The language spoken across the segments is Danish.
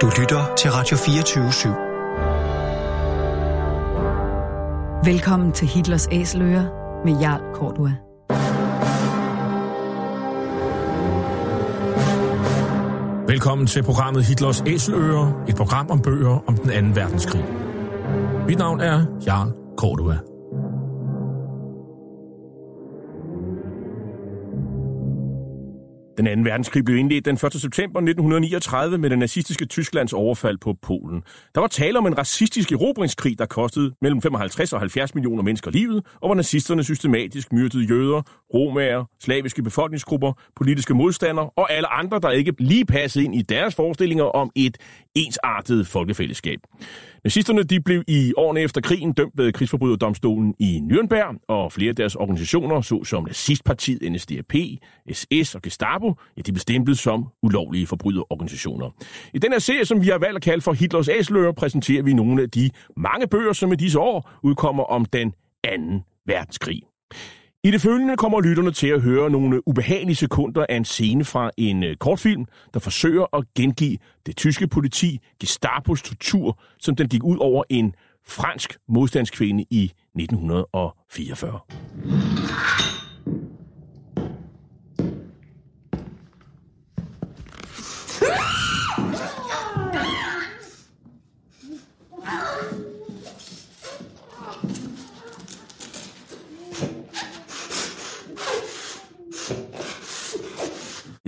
Du lytter til Radio 24 /7. Velkommen til Hitlers Æseløer med Jarl Kortua. Velkommen til programmet Hitlers Æseløer, et program om bøger om den anden verdenskrig. Mit navn er Jarl Kortua. Den anden verdenskrig blev indledt den 1. september 1939 med det nazistiske Tysklands overfald på Polen. Der var tale om en racistisk erobringskrig, der kostede mellem 55 og 70 millioner mennesker livet, og hvor nazisterne systematisk myrdede jøder, romager, slaviske befolkningsgrupper, politiske modstandere og alle andre, der ikke lige passede ind i deres forestillinger om et ensartet folkefællesskab. Nazisterne de blev i årene efter krigen dømt ved krigsforbryderdomstolen i Nürnberg, og flere af deres organisationer, såsom nazistpartiet NSDAP, SS og Gestapo, ja, de blev stemplet som ulovlige forbryderorganisationer. I den her serie, som vi har valgt at kalde for Hitlers Æsløer, præsenterer vi nogle af de mange bøger, som i disse år udkommer om den anden verdenskrig. I det følgende kommer lytterne til at høre nogle ubehagelige sekunder af en scene fra en øh, kortfilm, der forsøger at gengive det tyske politi Gestapos tortur, som den gik ud over en fransk modstandskvinde i 1944. Jeg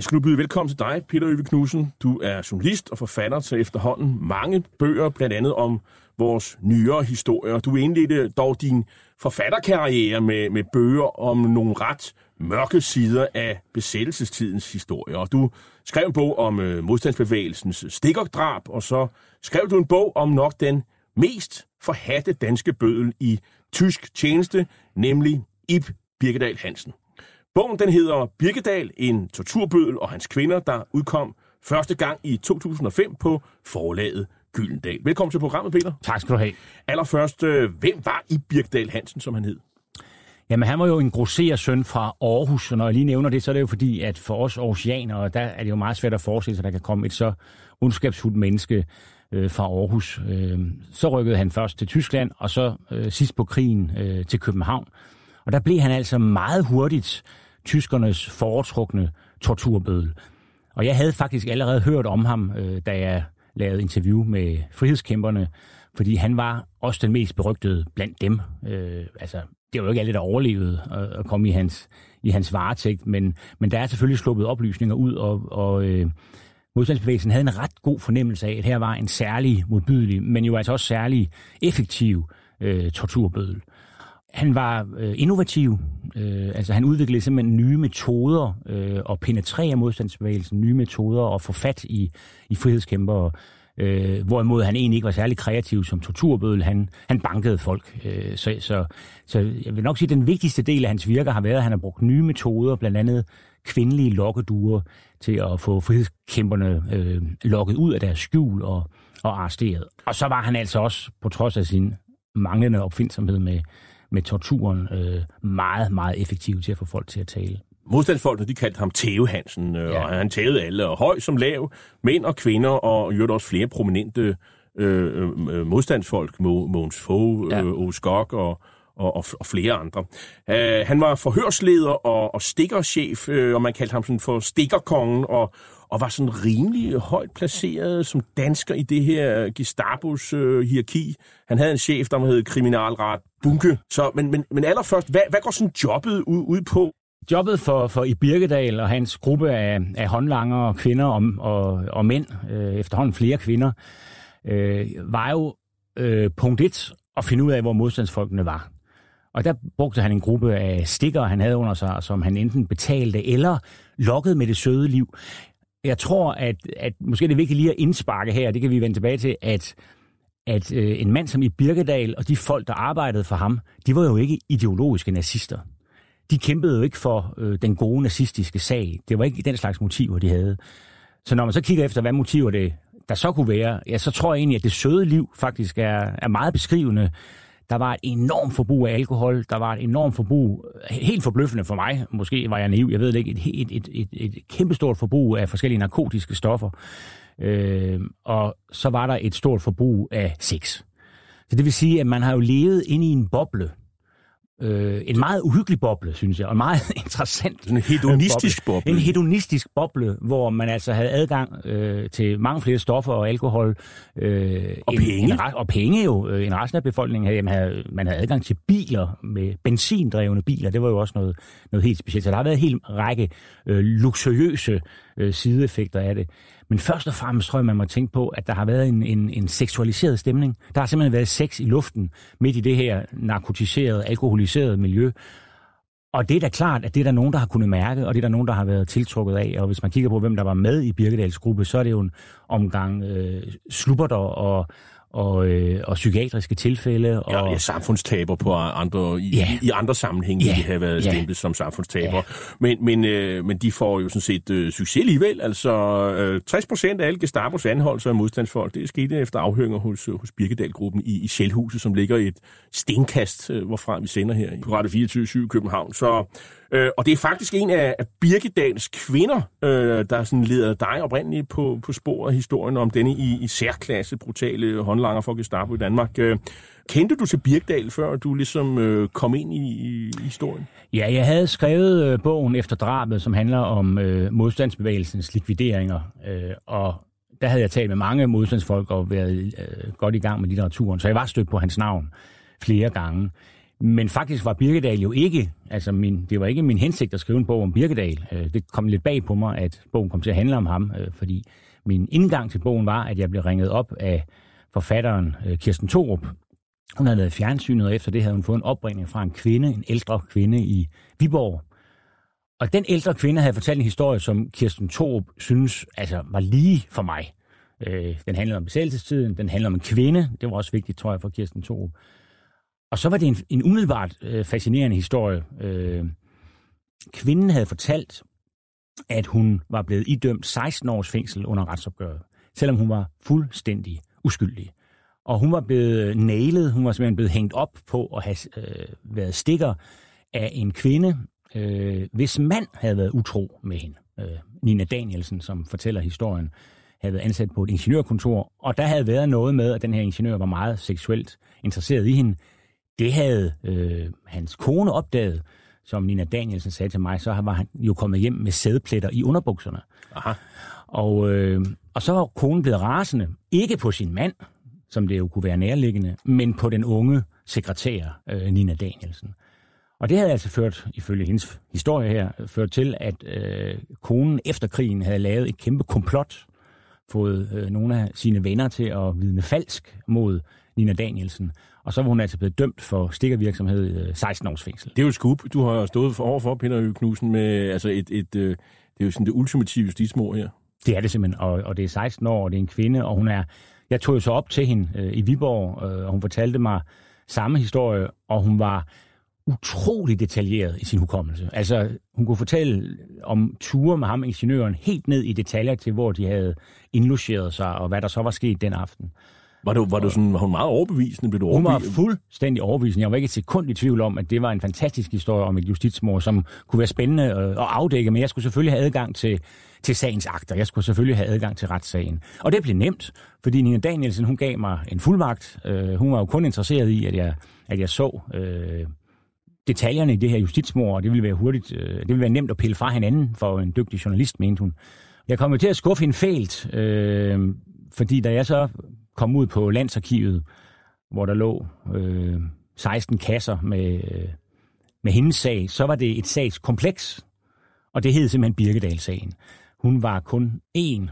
skal nu byde velkommen til dig, Peter Øve Knudsen. Du er journalist og forfatter til efterhånden mange bøger, blandt andet om vores nyere historier. Du indledte dog din forfatterkarriere med, med bøger om nogle ret mørke sider af besættelsestidens historie. Og du skrev en bog om øh, modstandsbevægelsens stikkerdrab, og så skrev du en bog om nok den mest forhatte danske bødel i tysk tjeneste, nemlig Ib Birkedal Hansen. Bogen den hedder Birkedal, en torturbødel og hans kvinder, der udkom første gang i 2005 på forlaget Gyldendal. Velkommen til programmet, Peter. Tak skal du have. Allerførst, øh, hvem var i Birkedal Hansen, som han hed? Jamen, han var jo en grosser søn fra Aarhus, og når jeg lige nævner det, så er det jo fordi, at for os aarhusianere, der er det jo meget svært at forestille sig, at der kan komme et så ondskabsfuldt menneske øh, fra Aarhus. Øh, så rykkede han først til Tyskland, og så øh, sidst på krigen øh, til København. Og der blev han altså meget hurtigt tyskernes foretrukne torturbødel. Og jeg havde faktisk allerede hørt om ham, øh, da jeg lavet interview med frihedskæmperne, fordi han var også den mest berygtede blandt dem. Øh, altså, det var jo ikke alle, der overlevede at, at komme i hans, i hans varetægt, men, men der er selvfølgelig sluppet oplysninger ud, og, og øh, modstandsbevægelsen havde en ret god fornemmelse af, at her var en særlig modbydelig, men jo altså også særlig effektiv øh, torturbødel. Han var øh, innovativ, øh, altså han udviklede simpelthen nye metoder øh, og penetrere modstandsbevægelsen, nye metoder og få fat i, i frihedskæmpere, øh, hvorimod han egentlig ikke var særlig kreativ som torturbødel, han, han bankede folk. Øh, så, så, så jeg vil nok sige, at den vigtigste del af hans virker har været, at han har brugt nye metoder, blandt andet kvindelige lokkeduer, til at få frihedskæmperne øh, lokket ud af deres skjul og, og arresteret. Og så var han altså også, på trods af sin manglende opfindsomhed med med torturen øh, meget, meget effektiv til at få folk til at tale. Modstandsfolkene, de kaldte ham Theo Hansen, øh, ja. og han tævede alle, og høj som lav, mænd og kvinder, og gjorde også flere prominente øh, øh, modstandsfolk, Mogens Fogh, ja. øh, Skok og, og, og, og flere andre. Uh, han var forhørsleder og, og stikkerchef, øh, og man kaldte ham sådan for stikkerkongen, og, og var sådan rimelig højt placeret som dansker i det her Gestapos øh, hierarki. Han havde en chef, der hed kriminalret Bunke. Så, men, men, men allerførst, hvad, hvad går sådan jobbet ud, ud på? Jobbet for, for i Birkedal og hans gruppe af, af håndlanger, kvinder og, og, og mænd, øh, efterhånden flere kvinder, øh, var jo øh, punkt et at finde ud af, hvor modstandsfolkene var. Og der brugte han en gruppe af stikker, han havde under sig, som han enten betalte eller lokkede med det søde liv. Jeg tror, at, at måske det er vigtigt lige at indsparke her, det kan vi vende tilbage til, at, at øh, en mand som i Birkedal og de folk, der arbejdede for ham, de var jo ikke ideologiske nazister. De kæmpede jo ikke for øh, den gode nazistiske sag. Det var ikke den slags motiver, de havde. Så når man så kigger efter, hvad motiver det der så kunne være, ja, så tror jeg egentlig, at det søde liv faktisk er, er meget beskrivende. Der var et enormt forbrug af alkohol, der var et enormt forbrug, øh, helt forbløffende for mig, måske var jeg naiv, jeg ved det ikke, et, et, et, et, et kæmpestort forbrug af forskellige narkotiske stoffer. Øh, og så var der et stort forbrug af sex. Så det vil sige, at man har jo levet ind i en boble, øh, en meget uhyggelig boble, synes jeg, og en meget interessant En hedonistisk boble. En hedonistisk boble, hvor man altså havde adgang øh, til mange flere stoffer og alkohol. Øh, Og en, penge. En, og penge jo. Øh, En resten af befolkningen havde, man havde, man havde adgang til biler med benzindrevne biler. Det var jo også noget, noget helt specielt. Så der har været en hel række øh, luksuriøse øh, sideeffekter af det. Men først og fremmest tror jeg, man må tænke på, at der har været en, en, en seksualiseret stemning. Der har simpelthen været sex i luften midt i det her narkotiserede, alkoholiserede miljø. Og det er da klart, at det er der nogen, der har kunnet mærke, og det er der nogen, der har været tiltrukket af. Og hvis man kigger på, hvem der var med i Birkedals gruppe, så er det jo en omgang øh, slubberter og, og, øh, og psykiatriske tilfælde. Og, Ja, ja, samfundstaber på andre, i, Ja. i andre sammenhænge, Ja. de have været Ja. stemplet som samfundstaber. Men, men, øh, men de får jo sådan set øh, succes alligevel. Altså øh, 60 procent af alle Gestapos anholdelser af modstandsfolk, det skete efter afhøringer hos, øh, hos Birkedal-gruppen i, i Sjælhuset, som ligger i et stenkast, øh, hvorfra vi sender her på Radio 24 i København. Så, øh, og det er faktisk en af, Birkedals kvinder, øh, der sådan leder dig oprindeligt på, på sporet af historien om denne i, i særklasse brutale håndlanger for Gestapo i Danmark. Øh, kendte du til Birkedal, før du ligesom øh, kom ind i, i, i historien? Ja, jeg havde skrevet øh, bogen efter drabet, som handler om øh, modstandsbevægelsens likvideringer. Øh, og der havde jeg talt med mange modstandsfolk og været øh, godt i gang med litteraturen, så jeg var stødt på hans navn flere gange. Men faktisk var Birkedal jo ikke, altså min, det var ikke min hensigt at skrive en bog om Birkedal. Øh, det kom lidt bag på mig, at bogen kom til at handle om ham, øh, fordi min indgang til bogen var, at jeg blev ringet op af forfatteren øh, Kirsten Thorup, hun havde lavet fjernsynet, og efter det havde hun fået en opringning fra en kvinde, en ældre kvinde i Viborg. Og den ældre kvinde havde fortalt en historie, som Kirsten Thorup synes altså, var lige for mig. Den handlede om besættelsestiden, den handlede om en kvinde. Det var også vigtigt, tror jeg, for Kirsten Thorup. Og så var det en, en umiddelbart øh, fascinerende historie. Øh, kvinden havde fortalt, at hun var blevet idømt 16 års fængsel under retsopgøret, selvom hun var fuldstændig uskyldig. Og hun var blevet nailet, hun var simpelthen blevet hængt op på at have øh, været stikker af en kvinde, øh, hvis mand havde været utro med hende. Øh, Nina Danielsen, som fortæller historien, havde været ansat på et ingeniørkontor, og der havde været noget med, at den her ingeniør var meget seksuelt interesseret i hende. Det havde øh, hans kone opdaget, som Nina Danielsen sagde til mig, så var han jo kommet hjem med sædpletter i underbukserne. Aha. Og, øh, og så var konen blevet rasende, ikke på sin mand, som det jo kunne være nærliggende, men på den unge sekretær, øh, Nina Danielsen. Og det havde altså ført, ifølge hendes historie her, ført til, at øh, konen efter krigen havde lavet et kæmpe komplot, fået øh, nogle af sine venner til at vidne falsk mod Nina Danielsen. Og så var hun altså blevet dømt for stikkervirksomhed øh, 16 års fængsel. Det er jo et scoop, du har stået for overfor, Peter Ø. Knudsen, med altså et, et, øh, det er jo sådan det ultimative justitsmord her. Det er det simpelthen, og, og det er 16 år, og det er en kvinde, og hun er... Jeg tog jo så op til hende øh, i Viborg, øh, og hun fortalte mig samme historie, og hun var utrolig detaljeret i sin hukommelse. Altså, hun kunne fortælle om ture med ham, ingeniøren, helt ned i detaljer til, hvor de havde indlogeret sig, og hvad der så var sket den aften. Var du, var du sådan, var hun meget overbevisende? Blev du Hun var overbevist? fuldstændig overbevisende. Jeg var ikke et sekund i tvivl om, at det var en fantastisk historie om et justitsmord, som kunne være spændende øh, at afdække, men jeg skulle selvfølgelig have adgang til, til sagens akter. Jeg skulle selvfølgelig have adgang til retssagen. Og det blev nemt, fordi Nina Danielsen, hun gav mig en fuldmagt. Øh, hun var jo kun interesseret i, at jeg, at jeg så øh, detaljerne i det her justitsmord, og det ville være hurtigt, øh, det ville være nemt at pille fra hinanden for en dygtig journalist, mente hun. Jeg kom jo til at skuffe hende fælt, øh, fordi da jeg så kom ud på Landsarkivet, hvor der lå øh, 16 kasser med, øh, med hendes sag, så var det et sagskompleks, og det hed simpelthen Birkedal-sagen. Hun var kun én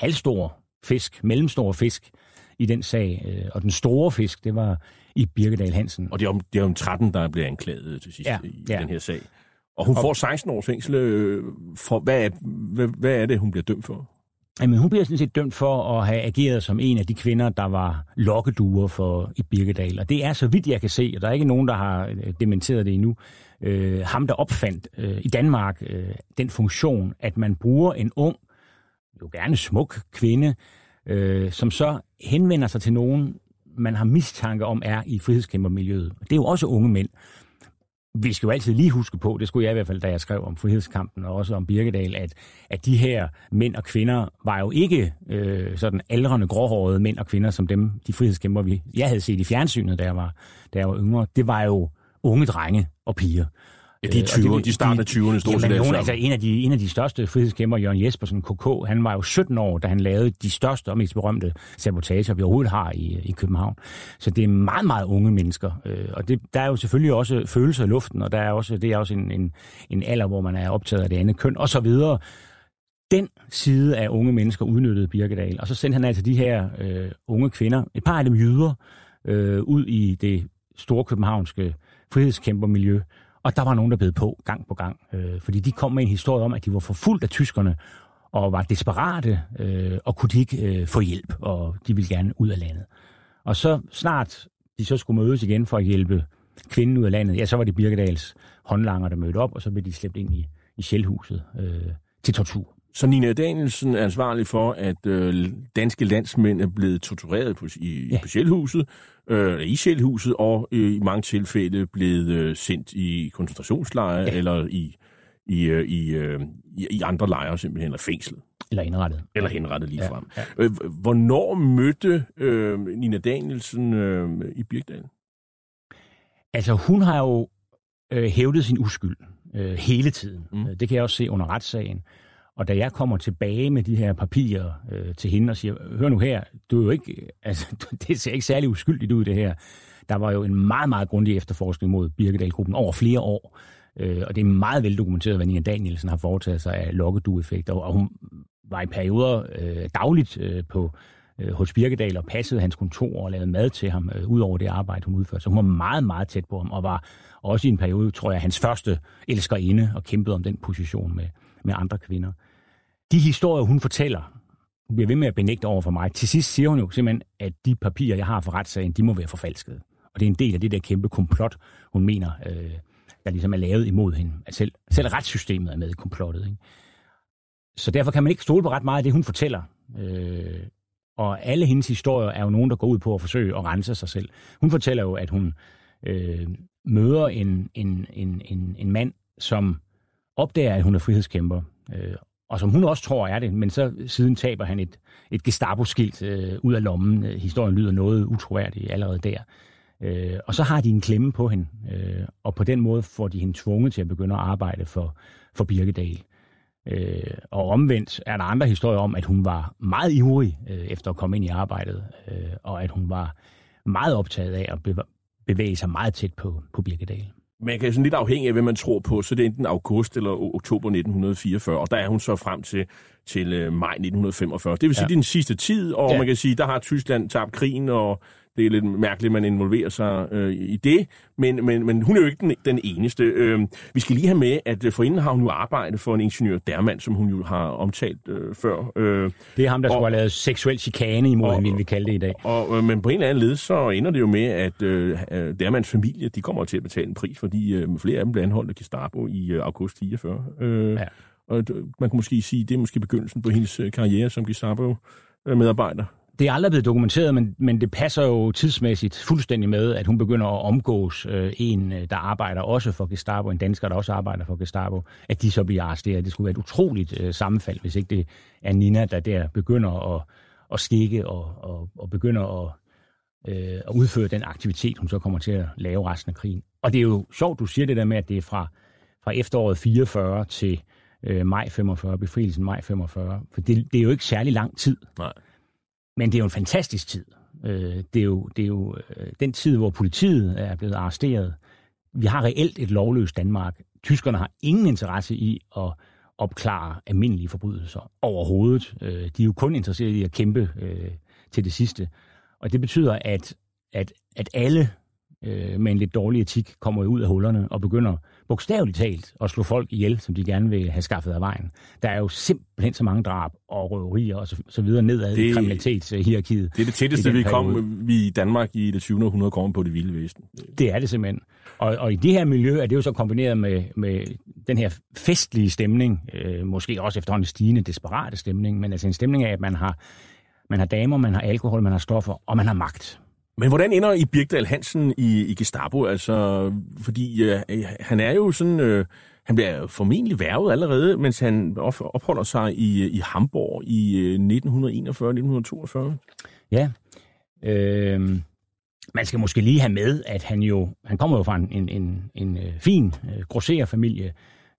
halvstor fisk, mellemstor fisk i den sag, øh, og den store fisk, det var i Birkedal Hansen. Og det er, om, det er om 13, der bliver anklaget til sidst Ja, i ja. den her sag. Og hun Og- får 16 års fængsel. Øh, for, hvad, hvad, hvad er det, hun bliver dømt for? Jamen, hun bliver sådan set dømt for at have ageret som en af de kvinder, der var lokkeduer for i Birkedal. Og det er, så vidt jeg kan se, og der er ikke nogen, der har øh, dementeret det endnu, øh, ham, der opfandt øh, i Danmark øh, den funktion, at man bruger en ung, jo gerne smuk kvinde, øh, som så henvender sig til nogen man har mistanke om, er i frihedskæmpermiljøet. Det er jo også unge mænd. Vi skal jo altid lige huske på, det skulle jeg i hvert fald, da jeg skrev om frihedskampen og også om Birkedal, at, at de her mænd og kvinder var jo ikke øh, sådan aldrende, gråhårede mænd og kvinder, som dem, de frihedskæmper, vi, jeg havde set i fjernsynet, da jeg var, da jeg var yngre. Det var jo unge drenge og piger. Ja, de 20, øh, de starter 20'erne stort set nogen, altså en af, de, en af de største frihedskæmper, Jørgen Jespersen, KK, han var jo 17 år, da han lavede de største og mest berømte sabotager, vi overhovedet har i, i København. Så det er meget, meget unge mennesker. Øh, og det, der er jo selvfølgelig også følelser i luften, og der er også, det er også en, en, en alder, hvor man er optaget af det andet køn, og så videre. Den side af unge mennesker udnyttede Birkedal, og så sendte han altså de her øh, unge kvinder, et par af dem jyder, øh, ud i det store københavnske frihedskæmpermiljø, og der var nogen, der bed på gang på gang, øh, fordi de kom med en historie om, at de var forfulgt af tyskerne, og var desperate, øh, og kunne de ikke øh, få hjælp, og de ville gerne ud af landet. Og så snart de så skulle mødes igen for at hjælpe kvinden ud af landet, ja, så var det Birkedals håndlanger, der mødte op, og så blev de slæbt ind i, i sjælhuset øh, til tortur. Så Nina Danielsen er ansvarlig for, at øh, danske landsmænd er blevet tortureret på, i, ja. på Sjælhuset, øh, i Sjælhuset, og øh, i mange tilfælde blevet øh, sendt i koncentrationslejre ja. eller i, i, øh, i, øh, i, andre lejre simpelthen, eller fængslet. Eller indrettet. Eller henrettet lige frem. Ja, ja. Øh, hvornår mødte øh, Nina Danielsen øh, i Birkdal? Altså, hun har jo øh, hævdet sin uskyld øh, hele tiden. Mm. Det kan jeg også se under retssagen. Og da jeg kommer tilbage med de her papirer øh, til hende og siger, hør nu her, du er jo ikke, altså, det ser ikke særlig uskyldigt ud det her. Der var jo en meget, meget grundig efterforskning mod Birkedal-gruppen over flere år. Øh, og det er meget veldokumenteret, hvad Nina Danielsen har foretaget sig af lokkedueffekter. Og hun var i perioder øh, dagligt øh, på øh, hos Birkedal og passede hans kontor og lavede mad til ham, øh, ud over det arbejde, hun udførte. Så hun var meget, meget tæt på ham, og var også i en periode, tror jeg, hans første elskerinde, og kæmpede om den position med, med andre kvinder de historier, hun fortæller, hun bliver ved med at benægte over for mig. Til sidst siger hun jo simpelthen, at de papirer, jeg har for retssagen, de må være forfalskede. Og det er en del af det der kæmpe komplot, hun mener, øh, der ligesom er lavet imod hende. At selv, selv retssystemet er med i komplottet. Ikke? Så derfor kan man ikke stole på ret meget af det, hun fortæller. Øh, og alle hendes historier er jo nogen, der går ud på at forsøge at rense sig selv. Hun fortæller jo, at hun øh, møder en, en, en, en, en mand, som opdager, at hun er frihedskæmper, øh, og som hun også tror er det, men så siden taber han et, et Gestapo-skilt øh, ud af lommen. Øh, historien lyder noget utroværdig allerede der. Øh, og så har de en klemme på hende, øh, og på den måde får de hende tvunget til at begynde at arbejde for, for Birkedal. Øh, og omvendt er der andre historier om, at hun var meget ivrig øh, efter at komme ind i arbejdet, øh, og at hun var meget optaget af at bevæge sig meget tæt på, på Birkedal man kan sådan lidt afhængig af, hvad man tror på, så det er enten august eller oktober 1944, og der er hun så frem til, til øh, maj 1945. Det vil sige, ja. det er den sidste tid, og ja. man kan sige, der har Tyskland tabt krigen, og det er lidt mærkeligt, at man involverer sig øh, i det, men, men, men hun er jo ikke den, den eneste. Øh, vi skal lige have med, at øh, forinden har hun jo arbejdet for en ingeniør Dermand, som hun jo har omtalt øh, før. Øh, det er ham, der og, skulle have lavet seksuel chikane imod hende, vi kalde det i dag. Og, øh, men på en eller anden led, så ender det jo med, at øh, Dermands familie, de kommer til at betale en pris, fordi øh, flere af dem blev anholdt af Gestapo i øh, august 44. Øh, ja. Og man kan måske sige, det er måske begyndelsen på hendes øh, karriere som Gestapo-medarbejder. Det er aldrig blevet dokumenteret, men, men det passer jo tidsmæssigt fuldstændig med, at hun begynder at omgås øh, en, øh, der arbejder også for Gestapo, en dansker, der også arbejder for Gestapo, at de så bliver arresteret. Det skulle være et utroligt øh, sammenfald, hvis ikke det er Nina, der der begynder at, at skikke og, og, og begynder at, øh, at udføre den aktivitet, hun så kommer til at lave resten af krigen. Og det er jo sjovt, du siger det der med, at det er fra, fra efteråret 44 til øh, maj 45, befrielsen maj 45, for det, det er jo ikke særlig lang tid. Nej. Men det er jo en fantastisk tid. Øh, det er jo, det er jo øh, den tid, hvor politiet er blevet arresteret. Vi har reelt et lovløst Danmark. Tyskerne har ingen interesse i at opklare almindelige forbrydelser overhovedet. Øh, de er jo kun interesserede i at kæmpe øh, til det sidste. Og det betyder, at, at, at alle øh, med en lidt dårlig etik kommer ud af hullerne og begynder bogstaveligt talt at slå folk ihjel, som de gerne vil have skaffet af vejen. Der er jo simpelthen så mange drab og røverier og så, så videre nedad det, i kriminalitetshierarkiet. Det er det tætteste, vi kom vi i Danmark i det 20. århundrede kommer på det vilde vesten. Det er det simpelthen. Og, og i det her miljø er det jo så kombineret med, med den her festlige stemning, øh, måske også efterhånden stigende desperate stemning, men altså en stemning af, at man har, man har damer, man har alkohol, man har stoffer, og man har magt. Men hvordan ender I Birgdal Hansen i, i Gestapo? Altså, fordi øh, han er jo sådan... Øh, han bliver formentlig værvet allerede, mens han opholder sig i, i Hamburg i øh, 1941-1942. Ja. Øh, man skal måske lige have med, at han jo han kommer jo fra en, en, en, en øh, fin øh, familie,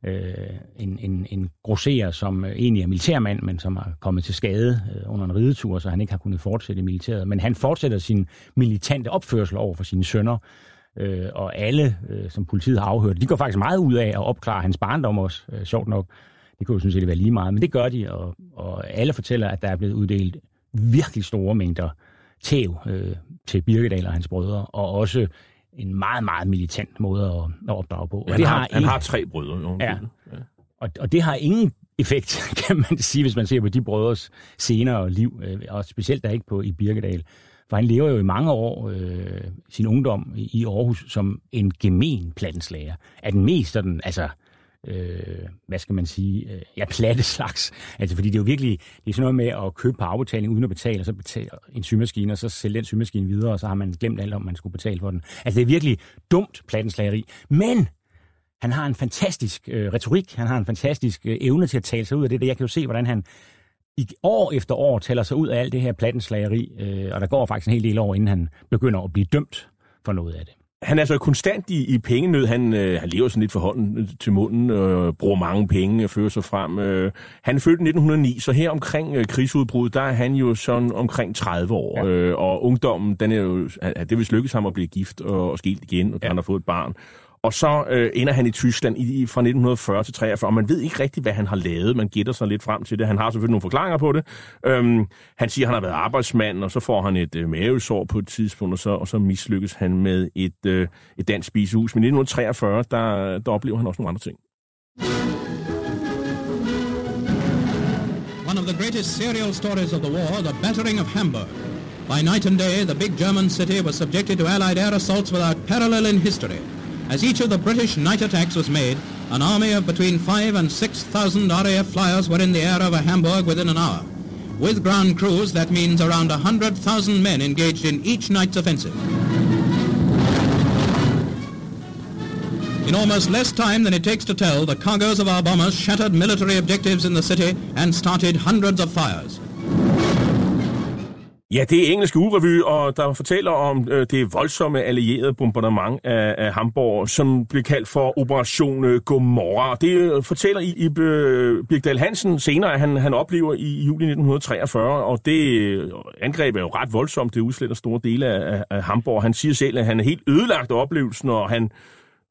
øh, en, en, en grosserer, som egentlig er militærmand, men som er kommet til skade øh, under en ridetur, så han ikke har kunnet fortsætte i militæret. Men han fortsætter sin militante opførsel over for sine sønner, øh, og alle, øh, som politiet har afhørt, de går faktisk meget ud af at opklare hans barndom også, øh, sjovt nok. Det kunne jo sådan set være lige meget, men det gør de, og, og alle fortæller, at der er blevet uddelt virkelig store mængder tæv øh, til Birkedal og hans brødre, og også en meget, meget militant måde at, at opdrage på. Og det har, har, han har tre brødre. Ja. ja. Og, og det har ingen effekt, kan man sige, hvis man ser på de brødres senere liv, øh, og specielt der ikke på i Birkedal. For han lever jo i mange år øh, sin ungdom i Aarhus som en gemen plattenslager. Er den mest sådan, altså øh, hvad skal man sige, øh, ja, platte slags. Altså, fordi det er jo virkelig, det er sådan noget med at købe på afbetaling uden at betale, og så betale en symaskine, og så sælge den symaskine videre, og så har man glemt alt om, man skulle betale for den. Altså, det er virkelig dumt plattenslageri. Men han har en fantastisk øh, retorik, han har en fantastisk øh, evne til at tale sig ud af det. Jeg kan jo se, hvordan han i år efter år taler sig ud af alt det her plattenslageri, øh, og der går faktisk en hel del år, inden han begynder at blive dømt for noget af det han er så konstant i, i pengenød. Han, øh, han lever sådan lidt for hånden til munden, øh, bruger mange penge, fører sig frem. Øh. Han er født i 1909, så her omkring øh, krigsudbruddet, der er han jo sådan omkring 30 år. Ja. Øh, og ungdommen, den er jo, det vil lykkes ham at blive gift og, og skilt igen, og ja. han har fået et barn. Og så øh, ender han i Tyskland i, fra 1940 til 43, og man ved ikke rigtigt, hvad han har lavet. Man gætter sig lidt frem til det. Han har selvfølgelig nogle forklaringer på det. Øhm, han siger, at han har været arbejdsmand, og så får han et øh, mavesår på et tidspunkt, og så, og så mislykkes han med et, øh, et dansk spisehus. Men i 1943, der, der oplever han også nogle andre ting. One of the greatest serial stories of the war, the battering of Hamburg. By night and day, the big German city was subjected to Allied air assaults without parallel in history. As each of the British night attacks was made, an army of between 5 and 6,000 RAF flyers were in the air over Hamburg within an hour. With ground crews, that means around 100,000 men engaged in each night's offensive. In almost less time than it takes to tell, the cargoes of our bombers shattered military objectives in the city and started hundreds of fires. Ja, det er engelske urevy, og der fortæller om øh, det voldsomme allierede bombardement af, af Hamburg, som bliver kaldt for Operation øh, Gomorra. Det øh, fortæller i, i øh, Birgdal Hansen senere, at han, han oplever i juli 1943, og det øh, angreb er jo ret voldsomt. Det udsletter store dele af, af Hamburg. Han siger selv, at han er helt ødelagt af oplevelsen, og han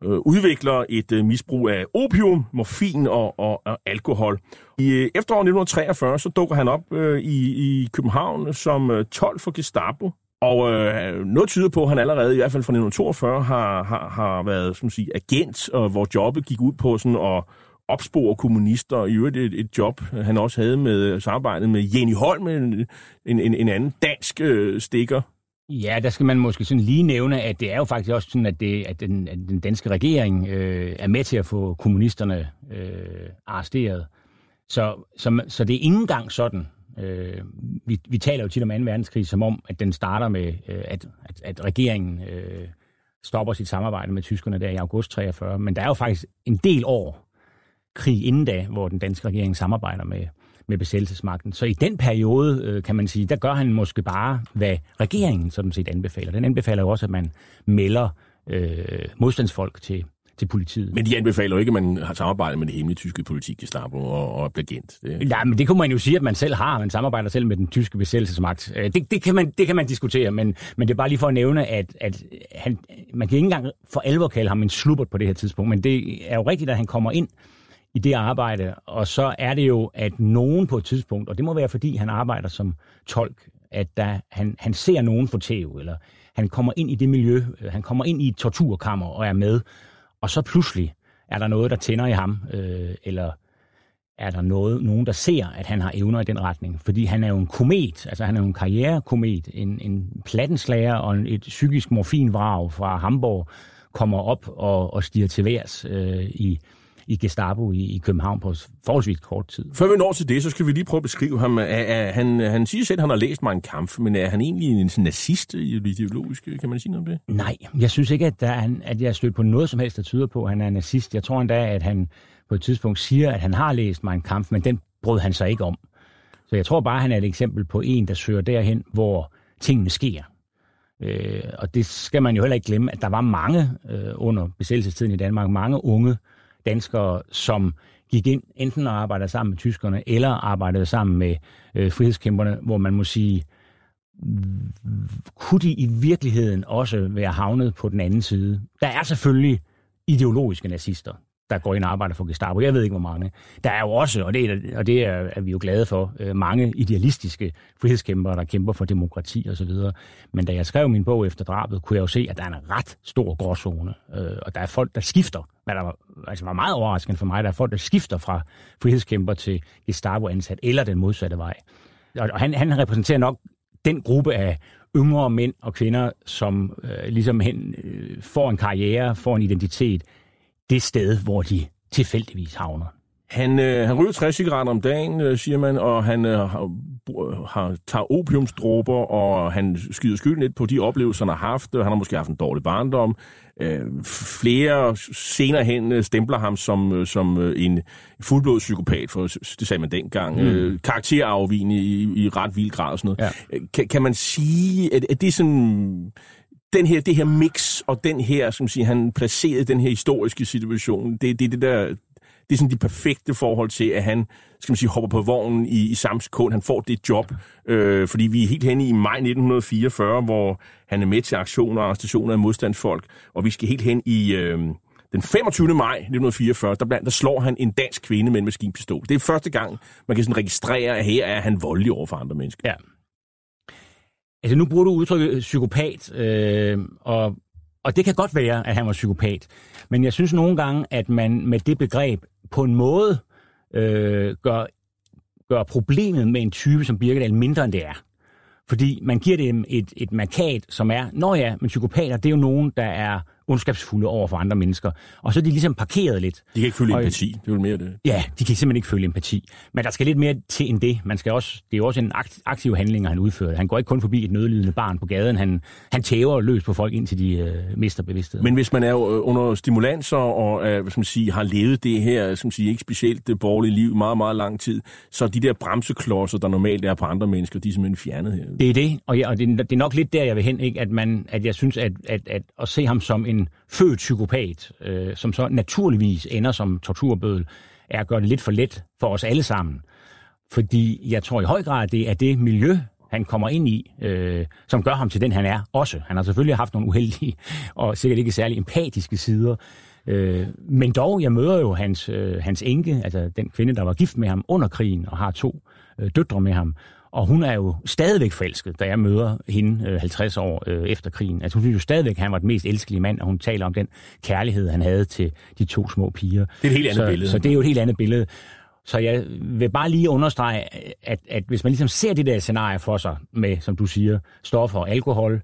øh, udvikler et øh, misbrug af opium, morfin og, og, og alkohol. I øh, efteråret 1943 så dukker han op øh, i, i København som øh, 12 for Gestapo. Og øh, noget tyder på, at han allerede, i hvert fald fra 1942, har, har, har været som sige, agent, og hvor jobbet gik ud på sådan at opspore kommunister, og i øvrigt et, et job, han også havde med samarbejdet med Jenny Holm, en, en, en anden dansk øh, stikker, Ja, der skal man måske sådan lige nævne, at det er jo faktisk også sådan, at, det, at, den, at den danske regering øh, er med til at få kommunisterne øh, arresteret. Så, så, så det er ikke engang sådan. Øh, vi, vi taler jo tit om 2. verdenskrig som om, at den starter med, øh, at, at, at regeringen øh, stopper sit samarbejde med tyskerne der i august 43. Men der er jo faktisk en del år krig inden da, hvor den danske regering samarbejder med, med besættelsesmagten. Så i den periode, øh, kan man sige, der gør han måske bare, hvad regeringen sådan set anbefaler. Den anbefaler jo også, at man melder øh, modstandsfolk til, til politiet. Men de anbefaler jo ikke, at man har samarbejdet med det hemmelige tyske politik, Gestapo og, og agent. Det... Ja, men det kunne man jo sige, at man selv har. Man samarbejder selv med den tyske besættelsesmagt. Øh, det, det, kan, man, det kan man diskutere, men, men det er bare lige for at nævne, at, at han, man kan ikke engang for alvor kalde ham en slubbert på det her tidspunkt, men det er jo rigtigt, at han kommer ind i det arbejde. Og så er det jo, at nogen på et tidspunkt, og det må være fordi han arbejder som tolk, at der, han, han ser nogen for tv, eller han kommer ind i det miljø, øh, han kommer ind i et torturkammer og er med, og så pludselig er der noget, der tænder i ham, øh, eller er der noget, nogen, der ser, at han har evner i den retning. Fordi han er jo en komet, altså han er jo en karrierekomet, en, en plattenslager og en, et psykisk morfinvrag fra Hamburg kommer op og, og stiger til værs øh, i, i Gestapo i, i København på forholdsvis kort tid. Før vi når til det, så skal vi lige prøve at beskrive ham. Er, er, han, han siger selv, at han har læst mig en kamp, men er han egentlig en nazist ideologisk? Kan man sige noget om det? Nej, jeg synes ikke, at, der er, at jeg er stødt på noget som helst, der tyder på, at han er nazist. Jeg tror endda, at han på et tidspunkt siger, at han har læst mig en kamp, men den brød han sig ikke om. Så jeg tror bare, han er et eksempel på en, der søger derhen, hvor tingene sker. Øh, og det skal man jo heller ikke glemme, at der var mange øh, under besættelsestiden i Danmark, mange unge danskere, som gik ind enten og arbejdede sammen med tyskerne, eller arbejdede sammen med øh, frihedskæmperne, hvor man må sige, kunne de i virkeligheden også være havnet på den anden side? Der er selvfølgelig ideologiske nazister der går ind og arbejder for Gestapo. Jeg ved ikke, hvor mange. Der er jo også, og det er, og det er, er vi jo glade for, øh, mange idealistiske frihedskæmpere, der kæmper for demokrati og så videre. Men da jeg skrev min bog efter drabet, kunne jeg jo se, at der er en ret stor gråzone. Øh, og der er folk, der skifter, hvad der var, altså var meget overraskende for mig, der er folk, der skifter fra frihedskæmper til Gestapo-ansat, eller den modsatte vej. Og han, han repræsenterer nok den gruppe af yngre mænd og kvinder, som øh, ligesom hen, øh, får en karriere, får en identitet, det sted, hvor de tilfældigvis havner. Han, øh, han ryger 60 cigaretter om dagen, øh, siger man, og han øh, har, har, tager opiumsdråber, og han skyder skylden lidt på de oplevelser, han har haft. Han har måske haft en dårlig barndom. Øh, flere senere hen øh, stempler ham som, øh, som en fuldblods psykopat, for det sagde man dengang. Mm. Øh, karakterafvigende i, i ret vild grad og sådan noget. Ja. Kan, kan man sige, at, at det er sådan den her, det her mix og den her, som siger, han placerede den her historiske situation, det, det, det der, det er sådan de perfekte forhold til, at han skal man sige, hopper på vognen i, i samme sekund. Han får det job, øh, fordi vi er helt henne i maj 1944, hvor han er med til aktioner og arrestationer af modstandsfolk, og vi skal helt hen i... Øh, den 25. maj 1944, der, blandt, der slår han en dansk kvinde med en maskinpistol. Det er første gang, man kan sådan registrere, at her er han voldelig over for andre mennesker. Ja, Altså nu bruger du udtrykket øh, psykopat, øh, og, og det kan godt være, at han var psykopat. Men jeg synes nogle gange, at man med det begreb på en måde øh, gør, gør problemet med en type som Birkedal mindre, end det er. Fordi man giver dem et, et markat, som er, når ja, men psykopater, det er jo nogen, der er ondskabsfulde over for andre mennesker. Og så er de ligesom parkeret lidt. De kan ikke føle og, empati, det er jo mere det. Ja, de kan simpelthen ikke føle empati. Men der skal lidt mere til end det. Man skal også, det er jo også en aktiv handling, han udfører. Han går ikke kun forbi et nødlidende barn på gaden. Han, han tæver løs på folk, indtil de øh, mister bevidsthed. Men hvis man er øh, under stimulanser og øh, hvad skal man sige, har levet det her, som siger, ikke specielt det borgerlige liv meget, meget lang tid, så de der bremseklodser, der normalt er på andre mennesker, de er simpelthen fjernet her. Det er det, og, ja, og det, det er nok lidt der, jeg vil hen, ikke? At, man, at jeg synes, at, at, at, at se ham som en født psykopat, øh, som så naturligvis ender som torturbødel, er at gøre det lidt for let for os alle sammen. Fordi jeg tror i høj grad, det er det miljø, han kommer ind i, øh, som gør ham til den, han er også. Han har selvfølgelig haft nogle uheldige og sikkert ikke særlig empatiske sider. Øh, men dog, jeg møder jo hans, øh, hans enke, altså den kvinde, der var gift med ham under krigen og har to øh, døtre med ham. Og hun er jo stadigvæk forelsket, da jeg møder hende øh, 50 år øh, efter krigen. Altså hun synes jo stadigvæk, at han var den mest elskelige mand, og hun taler om den kærlighed, han havde til de to små piger. Det er et helt andet så, billede. Så det er jo et helt andet billede. Så jeg vil bare lige understrege, at, at hvis man ligesom ser det der scenarie for sig med, som du siger, stoffer og alkohol,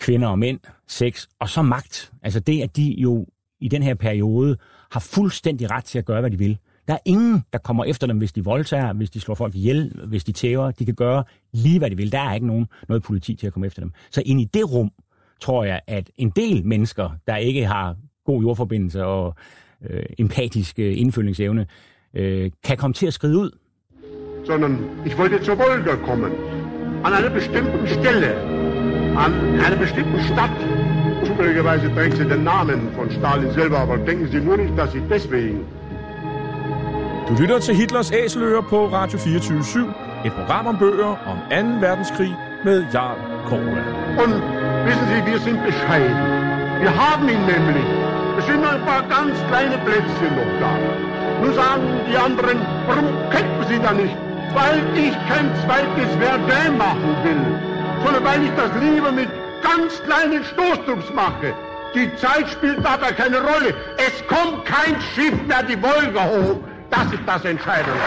kvinder og mænd, sex og så magt. Altså det, at de jo i den her periode har fuldstændig ret til at gøre, hvad de vil. Der er ingen, der kommer efter dem, hvis de voldtager, hvis de slår folk ihjel, hvis de tæver. De kan gøre lige, hvad de vil. Der er ikke nogen, noget politi til at komme efter dem. Så ind i det rum, tror jeg, at en del mennesker, der ikke har god jordforbindelse og øh, empatisk øh, indfølgingsevne, øh, kan komme til at skride ud. Sådan, ich wollte zur Wolga kommen. An einer bestimmten Stelle. An einer bestimmten Stadt. Zufälligerweise trägt sie den Namen von Stalin selber, aber denken Sie nur nicht, dass ich deswegen du lytter til Hitlers Æseløer på Radio 24 Et program om bøger om 2. verdenskrig med Jarl Korva. Und wissen Sie, wir sind bescheiden. Wir haben ihn nämlich. Es sind nur ein paar ganz kleine Plätzchen noch da. Nun sagen die anderen, warum kämpfen Sie da nicht? Weil ich kein zweites Verdun machen will, sondern weil ich das lieber mit ganz kleinen Stoßdrucks mache. Die Zeit spielt dabei keine Rolle. Es kommt kein Schiff mehr die Wolga hoch. Das ist das Entscheidende.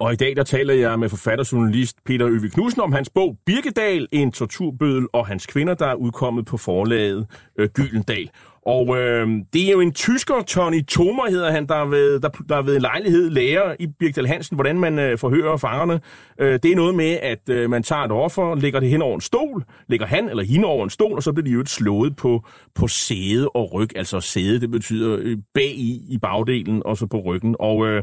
Og i dag der taler jeg med forfatterjournalist Peter Øvig Knudsen om hans bog Birkedal, en torturbødel og hans kvinder, der er udkommet på forlaget øh, Gyldendal. Og øh, det er jo en tysker, Tony Thomer hedder han, der ved, der, der ved en lejlighed lærer i Birgdal Hansen, hvordan man øh, forhører fangerne. Øh, det er noget med, at øh, man tager et offer, lægger det hen over en stol, lægger han eller hende over en stol, og så bliver de jo slået på, på sæde og ryg. Altså sæde, det betyder øh, bag i, i bagdelen, og så på ryggen. Og øh,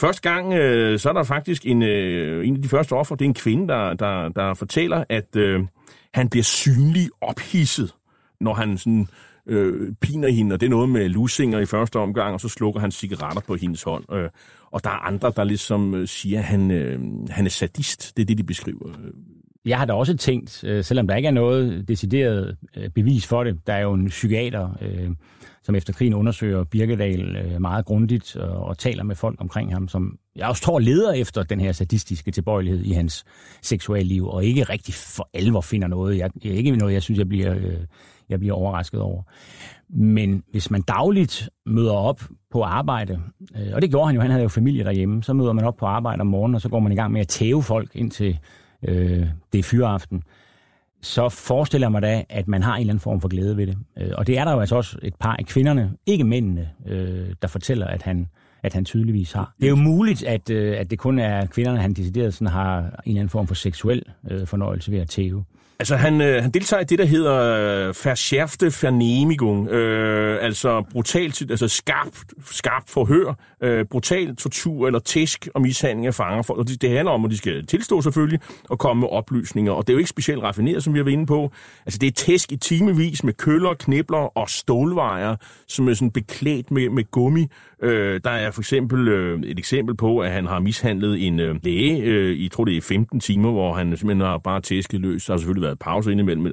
første gang, øh, så er der faktisk en, øh, en af de første offer, det er en kvinde, der, der, der fortæller, at øh, han bliver synlig ophidset, når han sådan øh, piner hende, og det er noget med lusinger i første omgang, og så slukker han cigaretter på hendes hånd. Øh, og der er andre, der ligesom øh, siger, at han, øh, han er sadist. Det er det, de beskriver. Jeg har da også tænkt, øh, selvom der ikke er noget decideret øh, bevis for det, der er jo en psykiater, øh, som efter krigen undersøger Birkedal øh, meget grundigt og, og taler med folk omkring ham, som jeg også tror leder efter den her sadistiske tilbøjelighed i hans seksuelle liv, og ikke rigtig for alvor finder noget. Jeg, ikke noget, jeg synes, jeg bliver, øh, jeg bliver overrasket over. Men hvis man dagligt møder op på arbejde, øh, og det gjorde han jo, han havde jo familie derhjemme, så møder man op på arbejde om morgenen, og så går man i gang med at tæve folk ind til øh, det er fyreaften så forestiller jeg mig da, at man har en eller anden form for glæde ved det. Øh, og det er der jo altså også et par af kvinderne, ikke mændene, øh, der fortæller, at han, at han tydeligvis har. Det er jo muligt, at, øh, at det kun er kvinderne, han decideret sådan har en eller anden form for seksuel øh, fornøjelse ved at tæve. Altså, han, øh, han deltager i det, der hedder øh, Verschärfte Vernehmigung, øh, altså brutalt, altså skarpt, skarpt forhør, øh, brutal tortur eller tæsk og mishandling af fanger. For, og det, det handler om, at de skal tilstå selvfølgelig og komme med oplysninger. Og det er jo ikke specielt raffineret, som vi har været inde på. Altså, det er tæsk i timevis med køller, knibler og stålvejer, som er sådan beklædt med, med gummi. Øh, der er for eksempel øh, et eksempel på, at han har mishandlet en øh, læge øh, i, tror det er 15 timer, hvor han simpelthen har bare tæsket løs. Der har selvfølgelig været pause indimellem. Men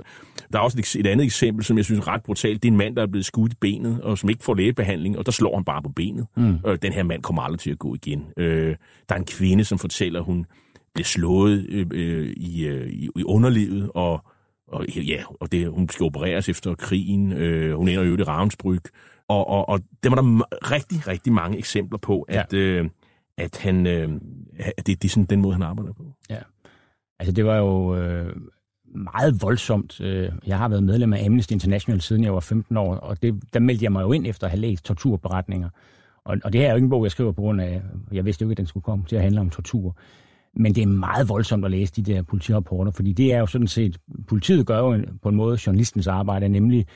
der er også et, et andet eksempel, som jeg synes er ret brutalt. Det er en mand, der er blevet skudt i benet, og som ikke får lægebehandling, og der slår han bare på benet. Mm. Øh, den her mand kommer aldrig til at gå igen. Øh, der er en kvinde, som fortæller, at hun bliver slået øh, øh, i, øh, i underlivet, og og ja, og det, hun skal opereres efter krigen. Øh, hun ender jo i Ravensbrück. Og, og, og det var der rigtig, rigtig mange eksempler på, at, ja. øh, at han, øh, at det, det er sådan den måde, han arbejder på. Ja. Altså det var jo øh, meget voldsomt. Øh, jeg har været medlem af Amnesty International siden jeg var 15 år, og det, der meldte jeg mig jo ind efter at have læst torturberetninger. Og, og det her er jo ikke en bog, jeg skriver på grund af, jeg vidste jo ikke, at den skulle komme til at handle om tortur. Men det er meget voldsomt at læse de der politirapporter, fordi det er jo sådan set, politiet gør jo på en måde journalistens arbejde, nemlig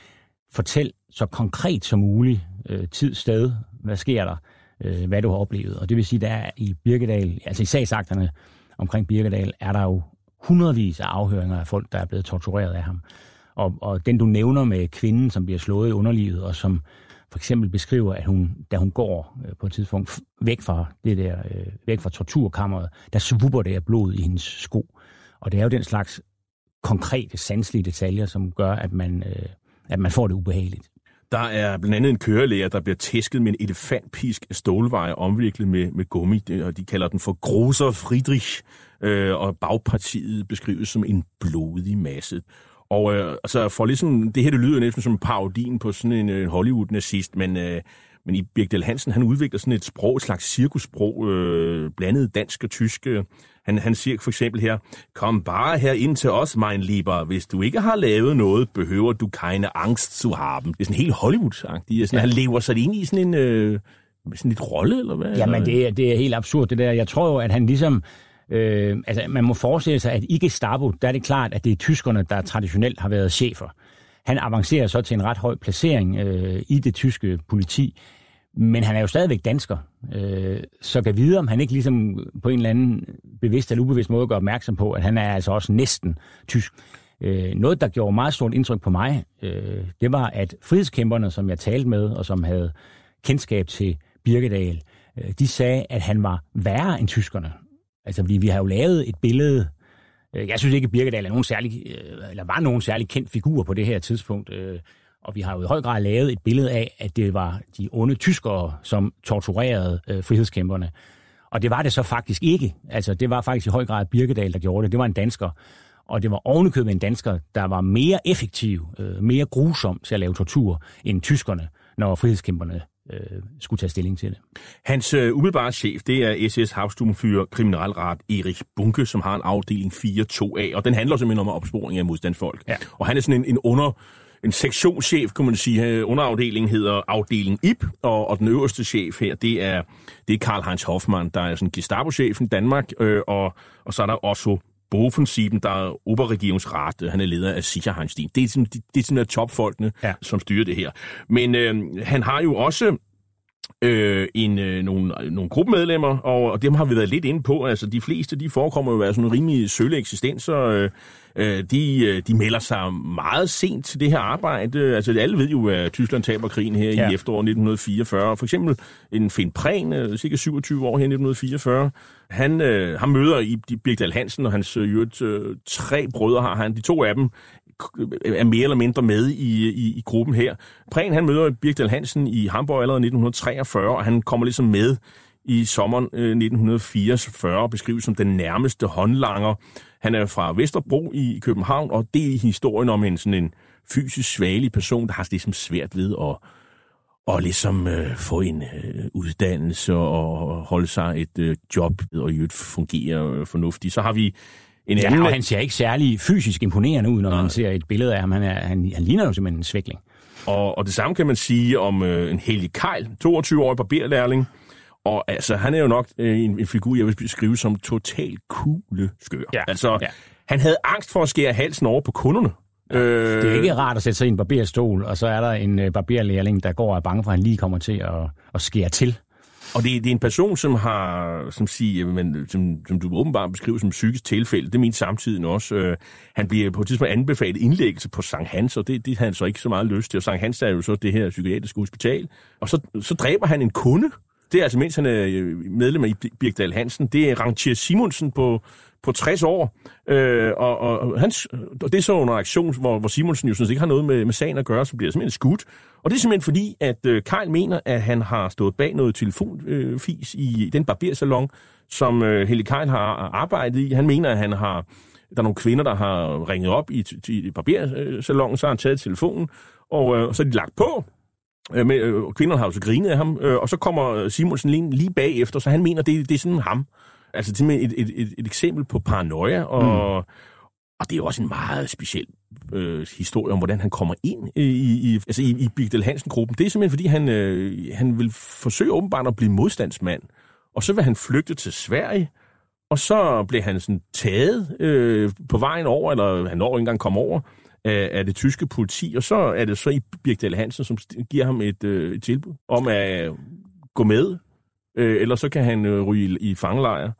fortæl så konkret som muligt øh, tid, sted, hvad sker der, øh, hvad du har oplevet. Og det vil sige, der i Birkedal, altså i sagsakterne omkring Birkedal, er der jo hundredvis af afhøringer af folk, der er blevet tortureret af ham. Og, og den du nævner med kvinden, som bliver slået i underlivet, og som for eksempel beskriver, at hun, da hun går øh, på et tidspunkt væk fra det der, øh, væk fra torturkammeret, der svupper det af blod i hendes sko. Og det er jo den slags konkrete, sanselige detaljer, som gør, at man, øh, at man får det ubehageligt. Der er blandt andet en kørelæger, der bliver tæsket med en elefantpisk af stålveje omviklet med, med gummi, og de kalder den for Großer Friedrich, øh, og bagpartiet beskrives som en blodig masse. Og øh, altså for ligesom, det her det lyder næsten som parodien på sådan en en Hollywood-nazist, men, øh, men i Birgdal Hansen, han udvikler sådan et sprog, et slags cirkussprog, øh, blandet dansk og tysk. Han, han siger for eksempel her, kom bare her ind til os, mein Lieber. Hvis du ikke har lavet noget, behøver du keine Angst zu haben. Det er sådan helt Hollywood-agtigt. Sådan, ja. Han lever sig ind i sådan en... Øh, sådan lidt rolle, eller hvad? Jamen, det er, det er helt absurd, det der. Jeg tror jo, at han ligesom Øh, altså, man må forestille sig, at i Gestapo, der er det klart, at det er tyskerne, der traditionelt har været chefer. Han avancerer så til en ret høj placering øh, i det tyske politi, men han er jo stadigvæk dansker, øh, så kan vide, om han ikke ligesom på en eller anden bevidst eller ubevidst måde gør opmærksom på, at han er altså også næsten tysk. Øh, noget, der gjorde meget stort indtryk på mig, øh, det var, at frihedskæmperne, som jeg talte med, og som havde kendskab til Birkedal, øh, de sagde, at han var værre end tyskerne. Altså, fordi vi har jo lavet et billede. Øh, jeg synes ikke, at Birkedal er nogen særlig, øh, eller var nogen særlig kendt figur på det her tidspunkt. Øh, og vi har jo i høj grad lavet et billede af, at det var de onde tyskere, som torturerede frihedskæmperne. Og det var det så faktisk ikke. Altså, det var faktisk i høj grad Birkedal, der gjorde det. Det var en dansker. Og det var ovenikøbet en dansker, der var mere effektiv, mere grusom til at lave tortur end tyskerne, når frihedskæmperne øh, skulle tage stilling til det. Hans øh, umiddelbare chef, det er SS Havstumfyr kriminalrat Erik Bunke, som har en afdeling 4-2A, og den handler simpelthen om opsporing af modstandsfolk. Ja. Og han er sådan en, en under en sektionschef, kan man sige. Underafdelingen hedder afdeling IP, og, og den øverste chef her, det er, det er Karl-Heinz Hoffmann, der er sådan Gestapo-chefen i Danmark, øh, og, og så er der Otto Bofensieben, der er Oberregierungsrat, han er leder af Sicherheitsdienst. Det er sådan, det, det er sådan topfolkene, ja. som styrer det her. Men øh, han har jo også øh, en, øh, nogle, nogle gruppemedlemmer, og, og dem har vi været lidt inde på. Altså, de fleste, de forekommer jo at være sådan rimelig sølle eksistenser. Øh, øh, de, øh, de melder sig meget sent til det her arbejde. Altså, alle ved jo, at Tyskland taber krigen her ja. i efteråret 1944. For eksempel en Finn Prehn, øh, cirka 27 år her i 1944. Han, øh, han møder i Birgdal Hansen, og hans øh, øh, tre brødre har han. De to af dem er mere eller mindre med i, i, i gruppen her. Prehn, han møder Birgdal Hansen i Hamburg allerede 1943, og han kommer ligesom med i sommeren 1944 og beskrives som den nærmeste håndlanger. Han er fra Vesterbro i København, og det er historien om en sådan en fysisk svagelig person, der har ligesom svært ved at, og ligesom øh, få en øh, uddannelse og holde sig et øh, job og i fungere øh, fornuftigt. Så har vi en anden... Ja, og han ser ikke særlig fysisk imponerende ud, når Nej. man ser et billede af ham. Han, er, han, han ligner jo simpelthen en svækling. Og, og det samme kan man sige om øh, en Helge Keil, 22-årig barberlærling. Og altså, han er jo nok øh, en, en figur, jeg vil beskrive som totalt kugle skør. Ja. Altså, ja. han havde angst for at skære halsen over på kunderne. Ja, øh, det er ikke rart at sætte sig i en barberstol, og så er der en øh, barberlærling, der går og er bange for, at han lige kommer til at, at skære til. Og det, det er en person, som har, som, siger, men, som, som du åbenbart beskriver som psykisk tilfælde, det min samtiden også. Øh, han bliver på et tidspunkt anbefalet indlæggelse på Sankt Hans, og det, det har han så ikke så meget lyst til. Og Sankt Hans er jo så det her psykiatriske hospital. Og så, så dræber han en kunde. Det er altså, mens han er øh, medlem af Birgdal Hansen. Det er Rangier Simonsen på, på 60 år. Øh, og, og, hans, og det er så en reaktion, hvor, hvor Simonsen jo synes ikke har noget med, med sagen at gøre, så bliver simpelthen skudt. Og det er simpelthen fordi, at øh, Karl mener, at han har stået bag noget telefonfis øh, i den barbersalon, som øh, Helle Karl har arbejdet i. Han mener, at han har der er nogle kvinder, der har ringet op i, i barbersalongen, så har han taget telefonen, og øh, så er de lagt på. Øh, med, øh, kvinderne har jo så grinet af ham, øh, og så kommer Simonsen lige, lige bagefter, så han mener, det, det er sådan ham. Altså simpelthen et, et, et, et eksempel på paranoia, og, mm. og det er jo også en meget speciel øh, historie om, hvordan han kommer ind i, i, altså i, i Bigdal Hansen-gruppen. Det er simpelthen, fordi han, øh, han vil forsøge åbenbart at blive modstandsmand, og så vil han flygte til Sverige, og så bliver han sådan taget øh, på vejen over, eller han når ikke engang komme over, af, af det tyske politi, og så er det så i Birgdal Hansen, som giver ham et, øh, et tilbud om at gå med øh, eller så kan han øh, ryge i, i fangelejr.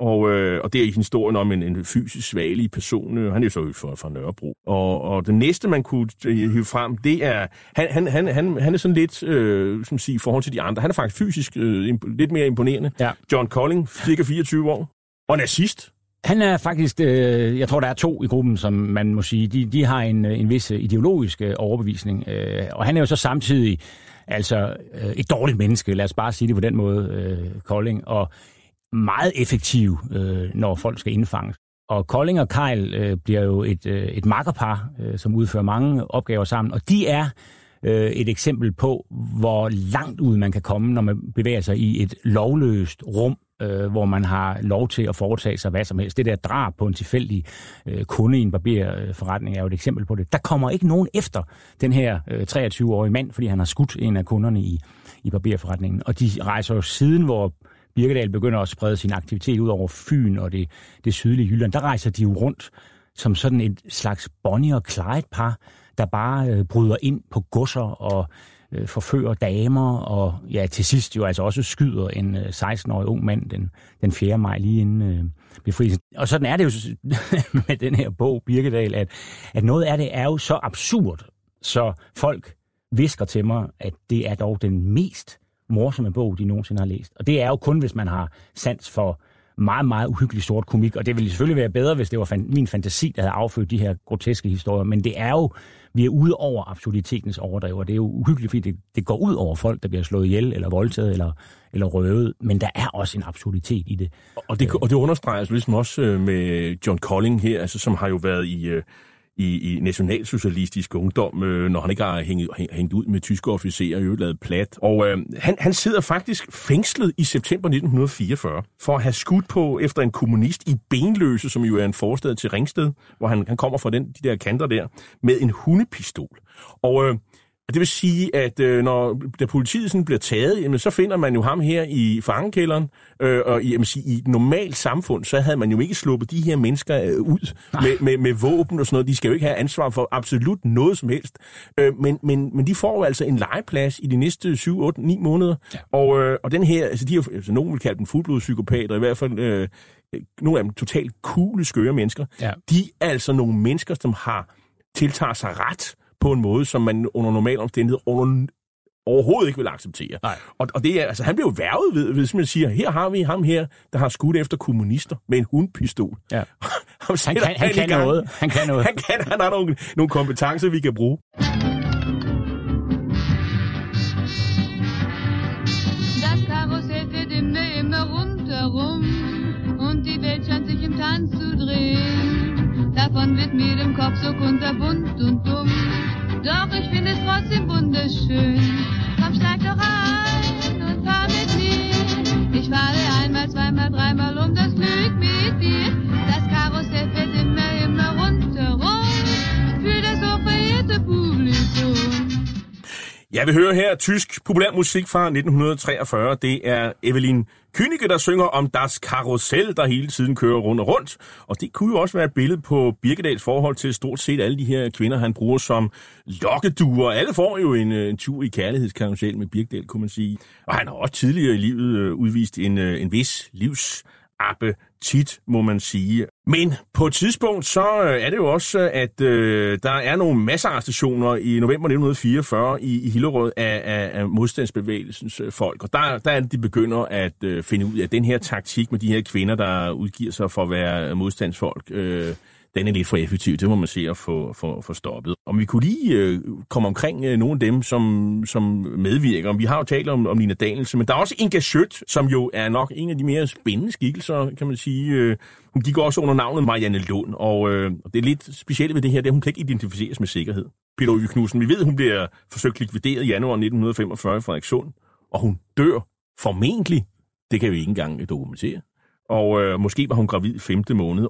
Og, øh, og det er historien om en, en fysisk svagelig person. Han er jo så fra, fra Nørrebro. Og, og det næste, man kunne øh, hive frem, det er... Han, han, han, han, han er sådan lidt, øh, som sige, i forhold til de andre. Han er faktisk fysisk øh, lidt mere imponerende. Ja. John Colling, cirka 24 år. Og nazist. Han er faktisk, øh, jeg tror, der er to i gruppen, som man må sige, de, de har en, øh, en vis øh, ideologisk øh, overbevisning. Øh, og han er jo så samtidig Altså øh, et dårligt menneske, lad os bare sige det på den måde, øh, Kolding, og meget effektiv, øh, når folk skal indfanges. Og Kolding og Kejl øh, bliver jo et, øh, et makkerpar, øh, som udfører mange opgaver sammen, og de er øh, et eksempel på, hvor langt ud man kan komme, når man bevæger sig i et lovløst rum, øh, hvor man har lov til at foretage sig hvad som helst. Det der drab på en tilfældig øh, kunde i en barberforretning er jo et eksempel på det. Der kommer ikke nogen efter den her øh, 23-årige mand, fordi han har skudt en af kunderne i, i barberforretningen. Og de rejser jo siden, hvor Birkedal begynder at sprede sin aktivitet ud over Fyn og det, det sydlige Jylland. Der rejser de jo rundt som sådan et slags Bonnie og Clyde-par, der bare øh, bryder ind på godser og øh, forfører damer, og ja, til sidst jo altså også skyder en øh, 16-årig ung mand den, den 4. maj lige inden øh, befrielsen. Og sådan er det jo med den her bog, Birkedal, at, at noget af det er jo så absurd, så folk visker til mig, at det er dog den mest morsomme bog, de nogensinde har læst. Og det er jo kun, hvis man har sans for meget, meget uhyggelig sort komik, og det ville selvfølgelig være bedre, hvis det var fan- min fantasi, der havde affødt de her groteske historier, men det er jo, vi er ude over absurditetens overdrev, og det er jo uhyggeligt, fordi det, det går ud over folk, der bliver slået ihjel, eller voldtaget, eller, eller røvet, men der er også en absurditet i det. Og det, og det understreges ligesom også øh, med John Colling her, altså, som har jo været i, øh, i, i nationalsocialistisk ungdom, øh, når han ikke har hængt, hængt ud med tyske officerer og lavet plat. Og øh, han, han sidder faktisk fængslet i september 1944 for at have skudt på efter en kommunist i Benløse, som jo er en forstad til Ringsted, hvor han, han kommer fra den, de der kanter der, med en hundepistol. Og øh, det vil sige, at øh, når da politiet sådan bliver taget, jamen, så finder man jo ham her i fangekælderen, øh, og jamen, sige, i et normalt samfund, så havde man jo ikke sluppet de her mennesker øh, ud med, med, med våben og sådan noget. De skal jo ikke have ansvar for absolut noget som helst. Øh, men, men, men de får jo altså en legeplads i de næste 7, 8, 9 måneder. Ja. Og, øh, og den her, altså de har, altså, nogen vil kalde dem fuldblodspsykopater, i hvert fald øh, nogle af dem totalt coole, skøre mennesker. Ja. De er altså nogle mennesker, som har tiltager sig ret på en måde, som man under normal omstændighed under, overhovedet ikke vil acceptere. Nej. Og, og det er, altså, han blev værvet ved, hvis man siger, her har vi ham her, der har skudt efter kommunister med en hundpistol. Ja. han, kan, han, han kan noget. Han kan noget. han, kan, han har nogle, nogle kompetencer, vi kan bruge. Das Karussell wird immer, immer rundherum und die Welt scheint sich im Tanz zu drehen. Davon wird mir im Kopf so kunterbunt und dumm. Doch ich finde es trotzdem wunderschön. Komm, steig doch ein und fahr mit mir. Ich fahre einmal, zweimal, dreimal um das Glück mit dir. Das Karussell fährt immer, immer rundherum. Für das so verehrte Publikum. Jeg vil høre her tysk populærmusik fra 1943. Det er Evelyn Kynike, der synger om Das Karussell, der hele tiden kører rundt og rundt. Og det kunne jo også være et billede på Birkedals forhold til stort set alle de her kvinder, han bruger som lokkeduer. Alle får jo en, øh, en tur i kærlighedskarusel med Birkedal, kunne man sige. Og han har også tidligere i livet øh, udvist en, øh, en vis livs tit, må man sige. Men på et tidspunkt, så øh, er det jo også, øh, at øh, der er nogle massearrestationer i november 1944 i, i Hillerød af, af, af modstandsbevægelsens øh, folk. Og der, der er det, de begynder at øh, finde ud af den her taktik med de her kvinder, der udgiver sig for at være modstandsfolk. Øh, den er lidt for effektiv. Det må man se at få, få, få stoppet. Om vi kunne lige øh, komme omkring øh, nogle af dem, som, som medvirker. Vi har jo talt om, om Lina Danielsen, men der er også Inga Schødt, som jo er nok en af de mere spændende skikkelser, kan man sige. Øh, hun gik også under navnet Marianne Lund, og øh, det er lidt specielt ved det her, det er, at hun kan ikke identificeres med sikkerhed. Peter Øge Knudsen, vi ved, at hun bliver forsøgt likvideret i januar 1945 i Frederikssund, og hun dør formentlig. Det kan vi ikke engang dokumentere. Og øh, måske var hun gravid i femte måned.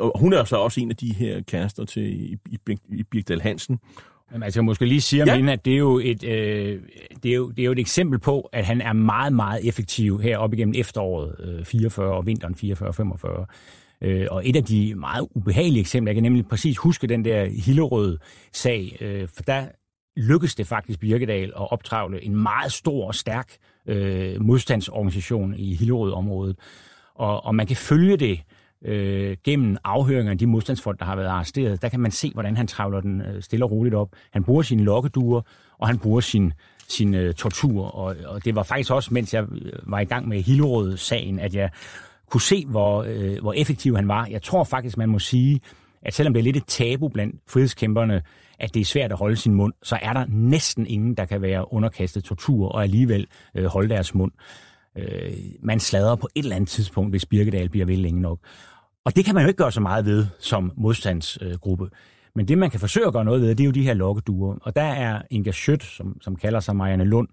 Og hun er så også en af de her kærester til i, i, i Birgdal Hansen. Jamen, altså, jeg måske lige sige om ja. hende, at det er, jo et, øh, det, er jo, det er jo et eksempel på, at han er meget, meget effektiv her op igennem efteråret øh, 44 og vinteren 44-45. Øh, og et af de meget ubehagelige eksempler, jeg kan nemlig præcis huske den der Hillerød-sag, øh, for der lykkedes det faktisk Birkedal at optravle en meget stor og stærk øh, modstandsorganisation i Hillerød-området. Og, og man kan følge det øh, Øh, gennem afhøringer af de modstandsfolk, der har været arresteret, der kan man se, hvordan han travler den øh, stille og roligt op. Han bruger sine lokkeduer, og han bruger sin, sin øh, tortur. Og, og det var faktisk også, mens jeg øh, var i gang med Hillerød-sagen, at jeg kunne se, hvor, øh, hvor effektiv han var. Jeg tror faktisk, man må sige, at selvom det er lidt et tabu blandt frihedskæmperne, at det er svært at holde sin mund, så er der næsten ingen, der kan være underkastet tortur og alligevel øh, holde deres mund. Øh, man slader på et eller andet tidspunkt, hvis Birkedal bliver ved længe nok. Og det kan man jo ikke gøre så meget ved som modstandsgruppe. Men det, man kan forsøge at gøre noget ved, det er jo de her lokkeduer. Og der er Inga Schødt, som, som kalder sig Marianne Lund,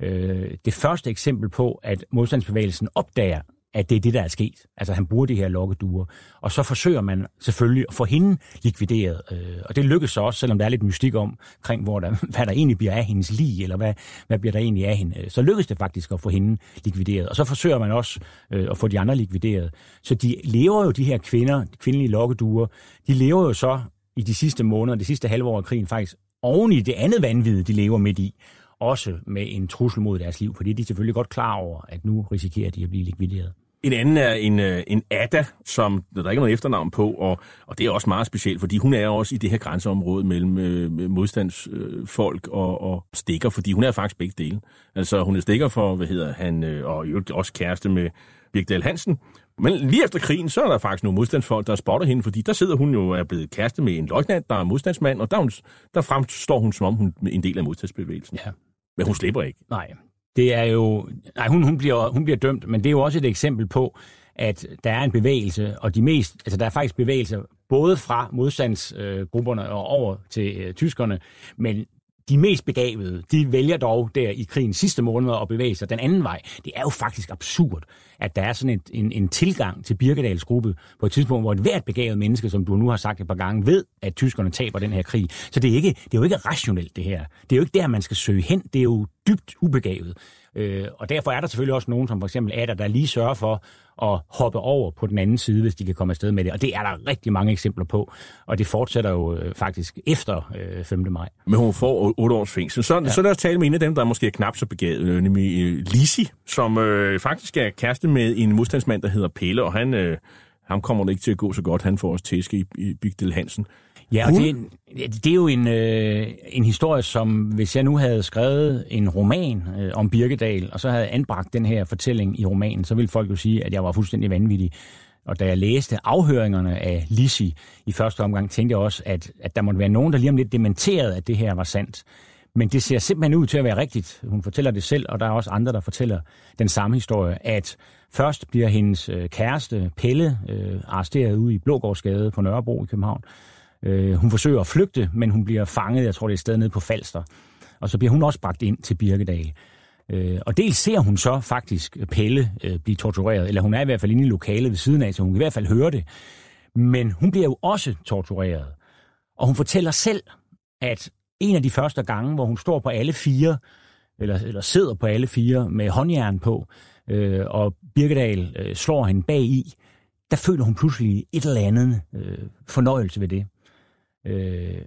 øh, det første eksempel på, at modstandsbevægelsen opdager, at det er det, der er sket. Altså han bruger de her lokkeduer. Og så forsøger man selvfølgelig at få hende likvideret. Øh, og det lykkes så også, selvom der er lidt mystik om, kring hvor der, hvad der egentlig bliver af hendes lig, eller hvad, hvad bliver der egentlig af hende. Øh, så lykkes det faktisk at få hende likvideret. Og så forsøger man også øh, at få de andre likvideret. Så de lever jo, de her kvinder, de kvindelige lokkeduer, de lever jo så i de sidste måneder, de sidste halve år af krigen faktisk, oven i det andet vanvid, de lever midt i også med en trussel mod deres liv, fordi de er selvfølgelig godt klar over, at nu risikerer de at blive likvideret. En anden er en, øh, en Ada, som der er ikke noget efternavn på, og, og det er også meget specielt, fordi hun er også i det her grænseområde mellem øh, modstandsfolk og, og stikker, fordi hun er faktisk begge dele. Altså hun er stikker for, hvad hedder han, øh, og også kæreste med Birgdal Hansen. Men lige efter krigen, så er der faktisk nogle modstandsfolk, der spotter hende, fordi der sidder hun jo og er blevet kæreste med en løjtnant, der er modstandsmand, og der, hun, der fremstår hun, som om hun er en del af modstandsbevægelsen. Ja. Men hun slipper ikke. Nej, det er jo... Nej, hun, hun, bliver, hun bliver dømt, men det er jo også et eksempel på, at der er en bevægelse, og de mest, altså der er faktisk bevægelser både fra modstandsgrupperne øh, og over til øh, tyskerne, men de mest begavede, de vælger dog der i krigens sidste måneder at bevæge sig den anden vej. Det er jo faktisk absurd, at der er sådan et, en, en tilgang til Birkedals gruppe på et tidspunkt, hvor et hvert begavet menneske, som du nu har sagt et par gange, ved, at tyskerne taber den her krig. Så det er, ikke, det er jo ikke rationelt, det her. Det er jo ikke der, man skal søge hen. Det er jo dybt ubegavet. Øh, og derfor er der selvfølgelig også nogen, som for eksempel Adder, der lige sørger for at hoppe over på den anden side, hvis de kan komme afsted med det. Og det er der rigtig mange eksempler på. Og det fortsætter jo øh, faktisk efter øh, 5. maj. Men hun får 8 års fængsel. Så, ja. så lad os tale med en af dem, der er måske er knap så begavet, øh, nemlig øh, Lisi, som øh, faktisk er kæreste med en modstandsmand, der hedder Pelle, og han... Øh, ham kommer det ikke til at gå så godt. Han får også tæske i, i Bigdel Hansen. Ja, og det, det er jo en, øh, en historie, som hvis jeg nu havde skrevet en roman øh, om Birkedal, og så havde anbragt den her fortælling i romanen, så ville folk jo sige, at jeg var fuldstændig vanvittig. Og da jeg læste afhøringerne af Lisi i første omgang, tænkte jeg også, at, at der måtte være nogen, der lige om lidt dementerede, at det her var sandt. Men det ser simpelthen ud til at være rigtigt. Hun fortæller det selv, og der er også andre, der fortæller den samme historie, at først bliver hendes øh, kæreste, Pelle, øh, arresteret ude i Blågårdsgade på Nørrebro i København. Øh, hun forsøger at flygte, men hun bliver fanget, jeg tror det er et sted nede på Falster. Og så bliver hun også bragt ind til Birkedal. Øh, og dels ser hun så faktisk Pelle øh, blive tortureret, eller hun er i hvert fald inde i lokalet ved siden af, så hun kan i hvert fald høre det. Men hun bliver jo også tortureret. Og hun fortæller selv, at en af de første gange, hvor hun står på alle fire, eller, eller sidder på alle fire med håndjern på, øh, og Birkedal øh, slår hende bag i, der føler hun pludselig et eller andet øh, fornøjelse ved det. Øh,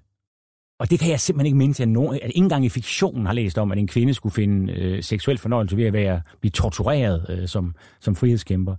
og det kan jeg simpelthen ikke minde til, at, nogen, at ingen gang i fiktionen har læst om, at en kvinde skulle finde øh, seksuel fornøjelse ved at være, blive tortureret øh, som, som frihedskæmper.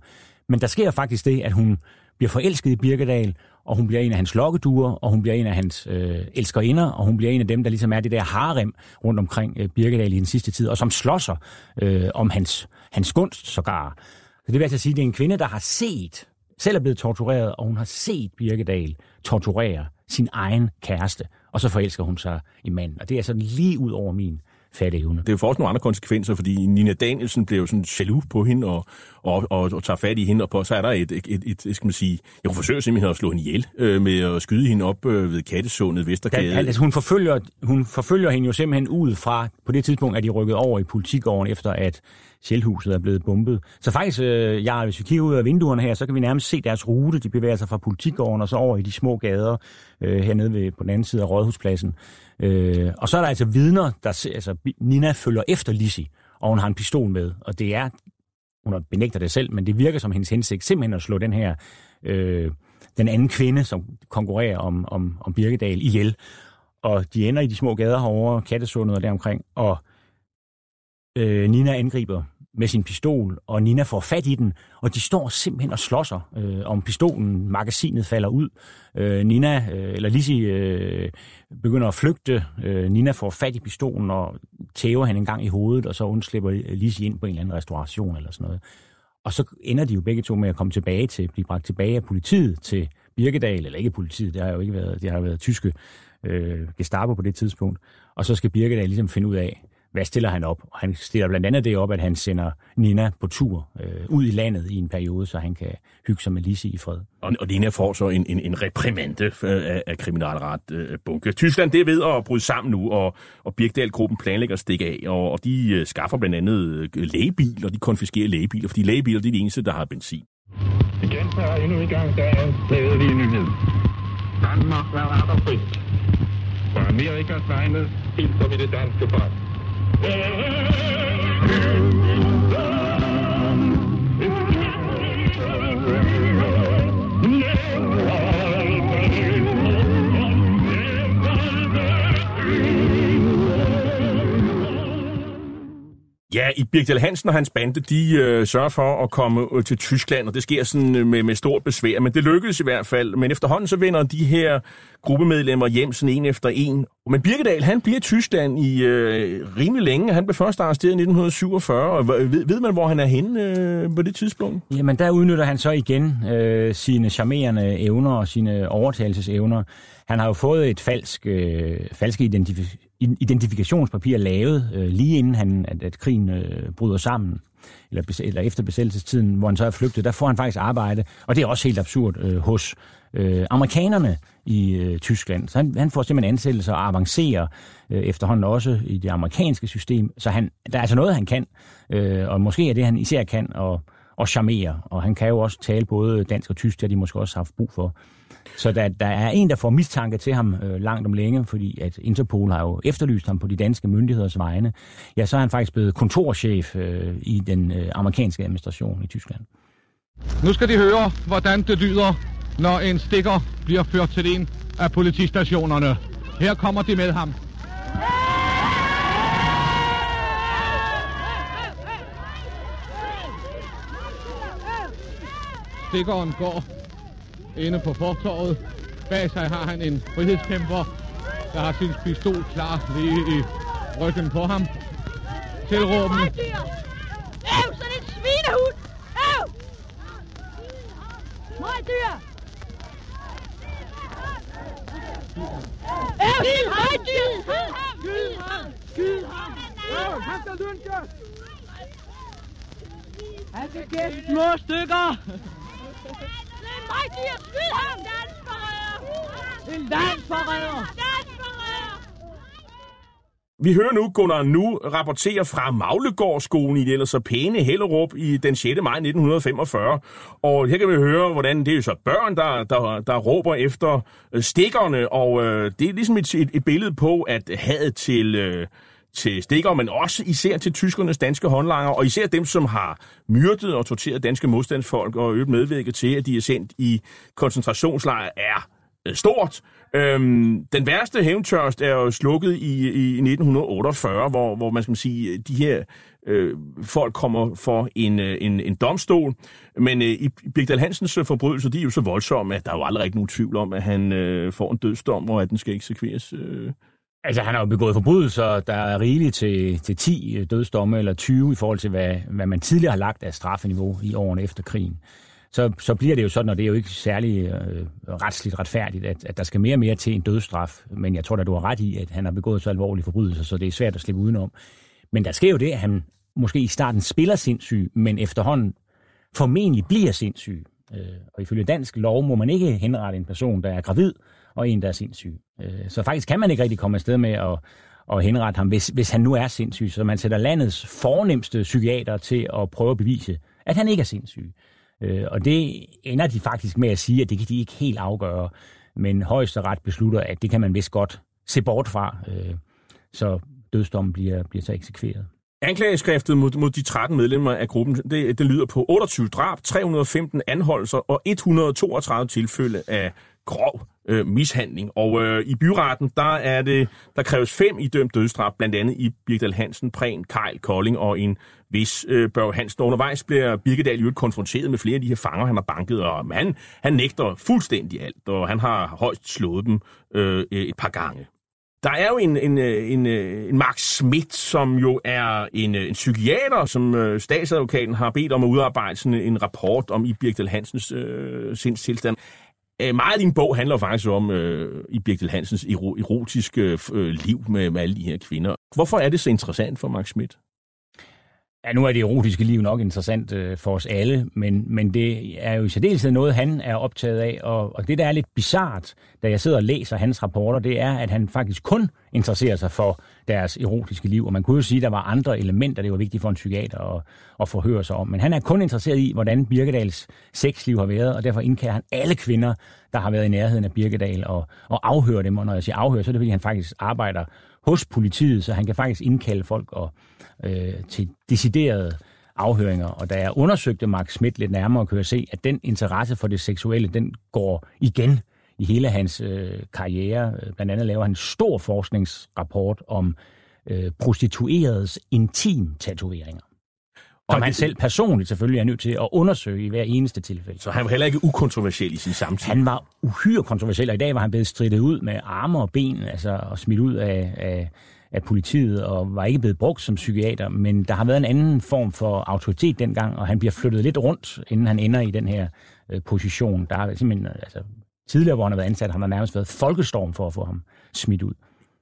Men der sker faktisk det, at hun bliver forelsket i Birkedal, og hun bliver en af hans lokkeduer, og hun bliver en af hans øh, elskerinder, og hun bliver en af dem, der ligesom er det der harem rundt omkring øh, Birkedal i den sidste tid, og som slåsser øh, om hans, hans gunst sågar. Så det vil altså sige, at det er en kvinde, der har set, selv er blevet tortureret, og hun har set Birkedal torturere sin egen kæreste, og så forelsker hun sig i manden. Og det er sådan lige ud over min fatteevne. Det er jo for også nogle andre konsekvenser, fordi Nina Danielsen blev jo sådan jaloux på hende og, og, og, og tager fat i hende, og på, så er der et, et, et, et skal man sige, jeg forsøger simpelthen at slå hende ihjel øh, med at skyde hende op øh, ved Kattesundet Vestergade. Altså, hun, forfølger, hun forfølger hende jo simpelthen ud fra, på det tidspunkt at de rykket over i politigården, efter at Sjælhuset er blevet bombet. Så faktisk, øh, ja, hvis vi kigger ud af vinduerne her, så kan vi nærmest se deres rute. De bevæger sig fra politigården og så over i de små gader øh, hernede ved, på den anden side af Rådhuspladsen. Øh, og så er der altså vidner, der ser, altså Nina følger efter Lisi, og hun har en pistol med. Og det er, hun benægter det selv, men det virker som hendes hensigt simpelthen at slå den her, øh, den anden kvinde, som konkurrerer om, om, om Birkedal, ihjel. Og de ender i de små gader herovre, Kattesundet og deromkring, og øh, Nina angriber med sin pistol, og Nina får fat i den, og de står simpelthen og slåsser øh, om pistolen. Magasinet falder ud. Øh, Nina, øh, eller Lisi, øh, begynder at flygte. Øh, Nina får fat i pistolen og tæver han en gang i hovedet, og så undslipper Lisi ind på en eller anden restauration eller sådan noget. Og så ender de jo begge to med at komme tilbage til, blive bragt tilbage af politiet til Birkedal, eller ikke politiet, det har jo ikke været, det har været tyske øh, Gestapo på det tidspunkt. Og så skal Birkedal ligesom finde ud af, hvad stiller han op? Og han stiller blandt andet det op, at han sender Nina på tur øh, ud i landet i en periode, så han kan hygge sig med Lise i fred. Og, og Nina får så en, en, en reprimande øh, af, af kriminalret øh, bunke. Tyskland det er ved at bryde sammen nu, og, og Birkdal-gruppen planlægger at stikke af, og, og de øh, skaffer blandt andet øh, lægebiler, de konfiskerer lægebiler, fordi lægebiler det er de eneste, der har benzin. Igen så er endnu en gang, der er glædelig nyhed. Danmark var ret frit. For Amerikas vegne hilser vi det danske folk. Oh, Ja, i Birgdal Hansen og hans bande, de øh, sørger for at komme øh, til Tyskland, og det sker sådan øh, med, med stort besvær, men det lykkedes i hvert fald. Men efterhånden så vender de her gruppemedlemmer hjem sådan en efter en. Men Birkedal, han bliver i Tyskland i øh, rimelig længe. Han blev først arresteret i 1947, og ved, ved man, hvor han er henne øh, på det tidspunkt? Jamen, der udnytter han så igen øh, sine charmerende evner og sine overtagelsesevner. Han har jo fået et falsk, øh, falske identifikation identifikationspapir lavet, øh, lige inden han, at, at krigen øh, bryder sammen. eller, eller efter besættelsestiden, hvor han så er flygtet, der får han faktisk arbejde, og det er også helt absurd øh, hos øh, amerikanerne i øh, Tyskland. Så han, han får simpelthen ansættelse og avancerer øh, efterhånden også i det amerikanske system. Så han, der er altså noget, han kan, øh, og måske er det, han især kan, og, og charmere. Og han kan jo også tale både dansk og tysk, det har de måske også haft brug for. Så der, der er en, der får mistanke til ham øh, langt om længe, fordi at Interpol har jo efterlyst ham på de danske myndigheders vegne. Ja, så er han faktisk blevet kontorchef øh, i den øh, amerikanske administration i Tyskland. Nu skal de høre, hvordan det lyder, når en stikker bliver ført til en af politistationerne. Her kommer de med ham. Stikkeren går inde på fortorvet. Bag sig har han en frihedskæmper, der har sin pistol klar lige i ryggen på ham. Tilråbende. Øv, sådan en svinehund! Øv! Møgdyr! Øv, det er en møgdyr! Skyd ham! Skyd ham! Øv, han skal lynke! Han skal gætte små stykker! Det er en møgdyr! Skyd ham! Landsforræder! En landsforræder! Vi hører nu Gunnar Nu rapportere fra Maglegårdsskolen i det ellers så pæne Hellerup i den 6. maj 1945. Og her kan vi høre, hvordan det er jo så børn, der, der, der råber efter øh, stikkerne, og øh, det er ligesom et, et, et billede på, at hadet til... Øh, til stikker, men også især til tyskernes danske håndlanger, og især dem, som har myrdet og torteret danske modstandsfolk og øvrigt medvirket til, at de er sendt i koncentrationslejre, er øh, stort. Øhm, den værste hævntørst er jo slukket i, i 1948, hvor, hvor man skal sige, øh, de her øh, folk kommer for en, øh, en, en domstol. Men øh, i Birgdal Hansens forbrydelser, de er jo så voldsomme, at der er jo aldrig ikke nogen tvivl om, at han øh, får en dødsdom, og at den skal eksekveres. Øh. Altså, han har jo begået forbrydelser, der er rigeligt til, til 10 øh, dødsdomme eller 20 i forhold til, hvad, hvad man tidligere har lagt af straffeniveau i årene efter krigen. Så, så bliver det jo sådan, og det er jo ikke særlig øh, retsligt retfærdigt, at, at der skal mere og mere til en dødsstraf. Men jeg tror da, du har ret i, at han har begået så alvorlige forbrydelser, så det er svært at slippe udenom. Men der sker jo det, at han måske i starten spiller sindssyg, men efterhånden formentlig bliver sindssyg. Øh, og ifølge dansk lov må man ikke henrette en person, der er gravid, og en, der er sindssyg. Øh, så faktisk kan man ikke rigtig komme afsted med at, at henrette ham, hvis, hvis han nu er sindssyg. Så man sætter landets fornemmeste psykiater til at prøve at bevise, at han ikke er sindssyg. Øh, og det ender de faktisk med at sige, at det kan de ikke helt afgøre. Men højesteret beslutter, at det kan man vist godt se bort fra. Øh, så dødsdommen bliver, bliver så eksekveret. Anklageskriftet mod, mod de 13 medlemmer af gruppen, det, det lyder på 28 drab, 315 anholdelser og 132 tilfælde af grov øh, mishandling. Og øh, i byretten, der er det, der kræves fem idømt dødsstraf, blandt andet i Birgdal Hansen, Prehn, Kejl, Kolding og en vis øh, Børge Hansen. Undervejs bliver Birkedal jo konfronteret med flere af de her fanger, han har banket, og han, han nægter fuldstændig alt, og han har højst slået dem øh, et par gange. Der er jo en, en, en, en Mark Schmidt, som jo er en, en psykiater, som øh, statsadvokaten har bedt om at udarbejde sådan en rapport om i Birgdal Hansens øh, sindstilstand. Øh, meget af din bog handler faktisk om øh, i Birgit Hansens erotiske øh, øh, liv med, med alle de her kvinder. Hvorfor er det så interessant for Mark Schmidt? Ja, nu er det erotiske liv nok interessant øh, for os alle, men, men det er jo i særdeleshed noget, han er optaget af. Og, og det, der er lidt bizart, da jeg sidder og læser hans rapporter, det er, at han faktisk kun interesserer sig for deres erotiske liv. Og man kunne jo sige, at der var andre elementer, det var vigtigt for en psykiater at, at forhøre sig om. Men han er kun interesseret i, hvordan Birkedals sexliv har været, og derfor indkalder han alle kvinder, der har været i nærheden af Birkedal, og, og afhører dem. Og når jeg siger afhører, så er det, fordi han faktisk arbejder hos politiet, så han kan faktisk indkalde folk og, øh, til deciderede afhøringer. Og da jeg undersøgte Mark Schmidt lidt nærmere, kunne jeg se, at den interesse for det seksuelle, den går igen i hele hans øh, karriere. Blandt andet laver han en stor forskningsrapport om øh, prostitueredes intim-tatoveringer. Som han selv personligt selvfølgelig er nødt til at undersøge i hver eneste tilfælde. Så han var heller ikke ukontroversiel i sin samtid? Han var uhyre kontroversiel, og i dag var han blevet strittet ud med arme og ben, altså og smidt ud af, af, af politiet, og var ikke blevet brugt som psykiater, men der har været en anden form for autoritet dengang, og han bliver flyttet lidt rundt, inden han ender i den her øh, position. Der har simpelthen, altså, tidligere, hvor han har været ansat, har der nærmest været folkestorm for at få ham smidt ud.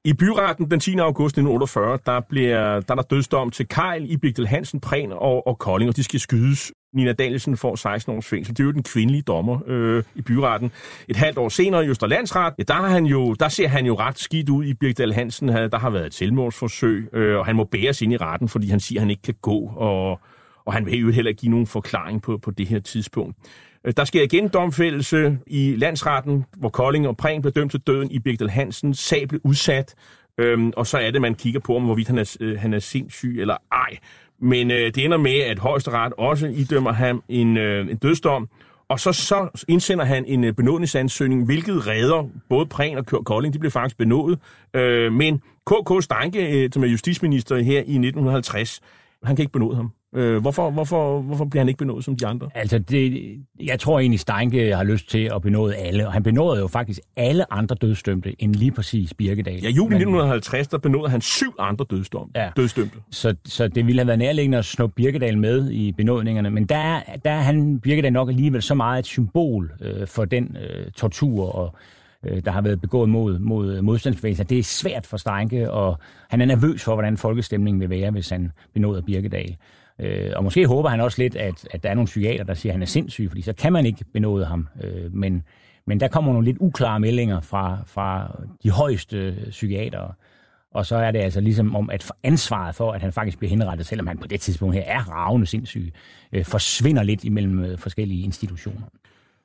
I byretten den 10. august 1948, der, bliver, der er der dødsdom til Kejl, Ibigdel Hansen, Prehn og, og Kolding, og de skal skydes. Nina Danielsen får 16 års fængsel. Det er jo den kvindelige dommer øh, i byretten. Et halvt år senere i Østerlandsret, ja, der, har han jo, der ser han jo ret skidt ud i Birgdal Hansen. Der har været et selvmordsforsøg, øh, og han må bæres ind i retten, fordi han siger, at han ikke kan gå, og, og han vil jo heller ikke give nogen forklaring på, på det her tidspunkt. Øh, der sker igen domfældelse i landsretten, hvor Kolding og Prehn blev dømt til døden i Birgdal Hansen. Sag blev udsat, øhm, og så er det, man kigger på, om hvorvidt han er, øh, han er sindssyg eller ej. Men øh, det ender med, at højesteret også idømmer ham en, øh, en dødsdom, og så, så indsender han en øh, benådningsansøgning, hvilket redder både Prehn og Kolding. De blev faktisk benådet. Øh, men K.K. Stanke, øh, som er justitsminister her i 1950, han kan ikke benåde ham. Øh, hvorfor, hvorfor, hvorfor bliver han ikke benådet som de andre? Altså, det, jeg tror egentlig, Steinke har lyst til at benåde alle, og han benåede jo faktisk alle andre dødsdømte end lige præcis Birkedal. Ja, juli 1950, der benåede han syv andre dødsdom, ja. dødsdømte. Så, så det ville have været nærliggende at snuppe Birkedal med i benådningerne, men der er, der er han, Birkedal nok alligevel så meget et symbol øh, for den øh, tortur og øh, der har været begået mod, mod modstandsbevægelsen. Det er svært for Steinke, og han er nervøs for, hvordan folkestemningen vil være, hvis han benåder Birkedal. Øh, og måske håber han også lidt, at, at der er nogle psykiater, der siger, at han er sindssyg, fordi så kan man ikke benåde ham. Øh, men, men der kommer nogle lidt uklare meldinger fra, fra de højeste psykiatere. Og så er det altså ligesom om, at ansvaret for, at han faktisk bliver henrettet, selvom han på det tidspunkt her er ravende sindssyg, øh, forsvinder lidt imellem øh, forskellige institutioner.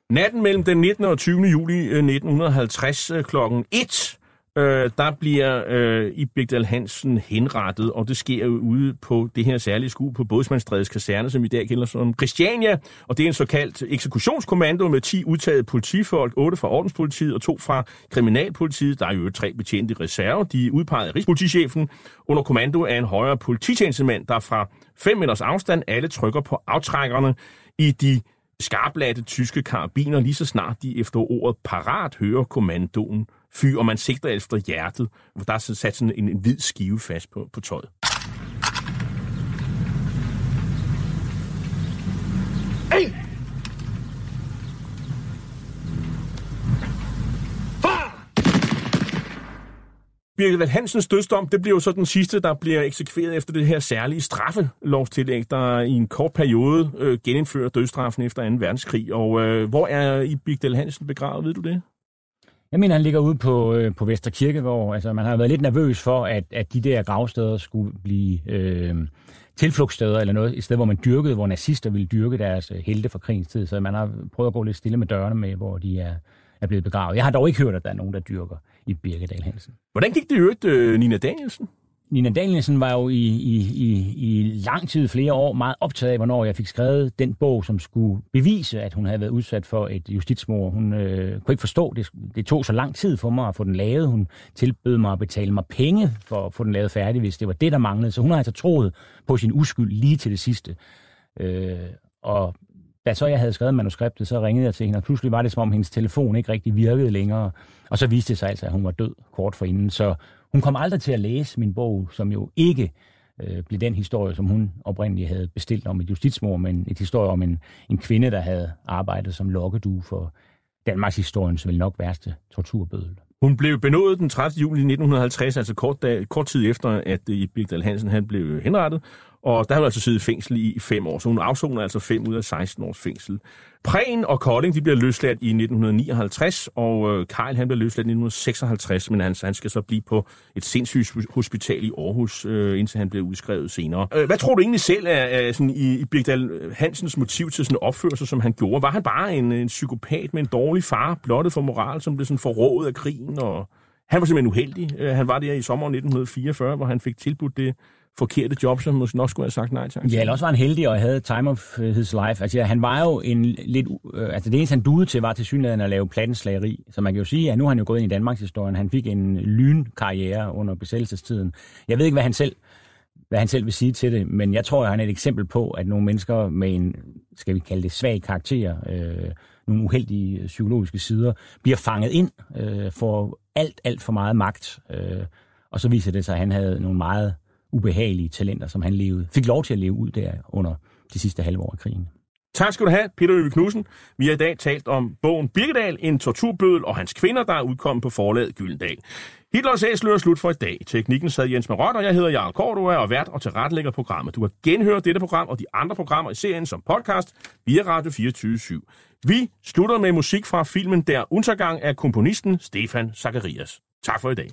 Natten mellem den 19. og 20. juli øh, 1950 øh, klokken 1 øh, der bliver øh, Ibigdal Hansen henrettet, og det sker jo ude på det her særlige skue på Bådsmandstrædes kaserne, som i dag kender som Christiania, og det er en såkaldt eksekutionskommando med 10 udtaget politifolk, 8 fra ordenspolitiet og 2 fra kriminalpolitiet. Der er jo tre betjente i reserve. De er udpeget af Rigspolitichefen under kommando af en højere polititjenestemand, der fra 5 meters afstand alle trykker på aftrækkerne i de skarplatte tyske karabiner, lige så snart de efter ordet parat hører kommandoen fyr, og man sigter efter hjertet, hvor der er sat sådan en, en hvid skive fast på, på tøjet. Hey! Birgit Hansens dødsdom, det bliver jo så den sidste, der bliver eksekveret efter det her særlige straffelovstillæg, der i en kort periode øh, genindfører dødsstraffen efter 2. verdenskrig. Og øh, hvor er i Birgit Hansen begravet, ved du det? Jeg mener, han ligger ude på, øh, på Vesterkirke, hvor Altså, man har været lidt nervøs for, at, at de der gravsteder skulle blive øh, tilflugtssteder eller noget, i stedet hvor man dyrkede, hvor nazister ville dyrke deres øh, helte fra krigens tid. Så man har prøvet at gå lidt stille med dørene med, hvor de er, er blevet begravet. Jeg har dog ikke hørt, at der er nogen, der dyrker i Birkedal Hansen. Hvordan gik det i øvrigt, øh, Nina Danielsen? Nina Danielsen var jo i, i, i, i lang tid, flere år, meget optaget af, hvornår jeg fik skrevet den bog, som skulle bevise, at hun havde været udsat for et justitsmord. Hun øh, kunne ikke forstå, det, det tog så lang tid for mig at få den lavet. Hun tilbød mig at betale mig penge for at få den lavet færdig, hvis det var det, der manglede. Så hun har altså troet på sin uskyld lige til det sidste. Øh, og da så jeg havde skrevet manuskriptet, så ringede jeg til hende, og pludselig var det som om hendes telefon ikke rigtig virkede længere. Og så viste det sig altså, at hun var død kort forinden. Så hun kom aldrig til at læse min bog, som jo ikke øh, blev den historie, som hun oprindeligt havde bestilt om et justitsmord, men et historie om en, en kvinde, der havde arbejdet som lokkedue for Danmarks historiens vel nok værste torturbødel. Hun blev benådet den 30. juli 1950, altså kort, dag, kort tid efter, at øh, Birgdal Hansen han blev henrettet, og der har hun altså siddet i fængsel i fem år, så hun afsoner altså fem ud af 16 års fængsel. Prehn og Kolding de bliver løsladt i 1959, og øh, Karl han bliver løsladt i 1956, men han, han skal så blive på et sindssygt hospital i Aarhus, øh, indtil han bliver udskrevet senere. Øh, hvad tror du egentlig selv er, er sådan i, i Birgdal Hansens motiv til sådan opførsel, som han gjorde? Var han bare en, en psykopat med en dårlig far, blottet for moral, som blev sådan forrådet af krigen? Og han var simpelthen uheldig. Øh, han var der i sommeren 1944, hvor han fik tilbudt det forkerte job, som måske nok skulle have sagt nej til. Ja, eller også var han heldig og havde time of his life. Altså, han var jo en lidt... Øh, altså, det eneste, han duede til, var til synligheden at lave plattenslageri. Så man kan jo sige, at nu har han jo gået ind i Danmarks historien. Han fik en lynkarriere under besættelsestiden. Jeg ved ikke, hvad han selv hvad han selv vil sige til det, men jeg tror, at han er et eksempel på, at nogle mennesker med en, skal vi kalde det, svag karakter, øh, nogle uheldige psykologiske sider, bliver fanget ind, øh, for alt, alt for meget magt. Øh, og så viser det sig, at han havde nogle meget ubehagelige talenter, som han levede, fik lov til at leve ud der under de sidste halve år af krigen. Tak skal du have, Peter Øve Knudsen. Vi har i dag talt om bogen Birkedal, en torturbødel og hans kvinder, der er udkommet på forlaget Gyldendal. Hitlers Æsel er slut for i dag. Teknikken sad Jens Marot, og jeg hedder Jarl Kort, og vært og tilrettelægger programmet. Du kan genhøre dette program og de andre programmer i serien som podcast via Radio 24 /7. Vi slutter med musik fra filmen Der Untergang af komponisten Stefan Zacharias. Tak for i dag.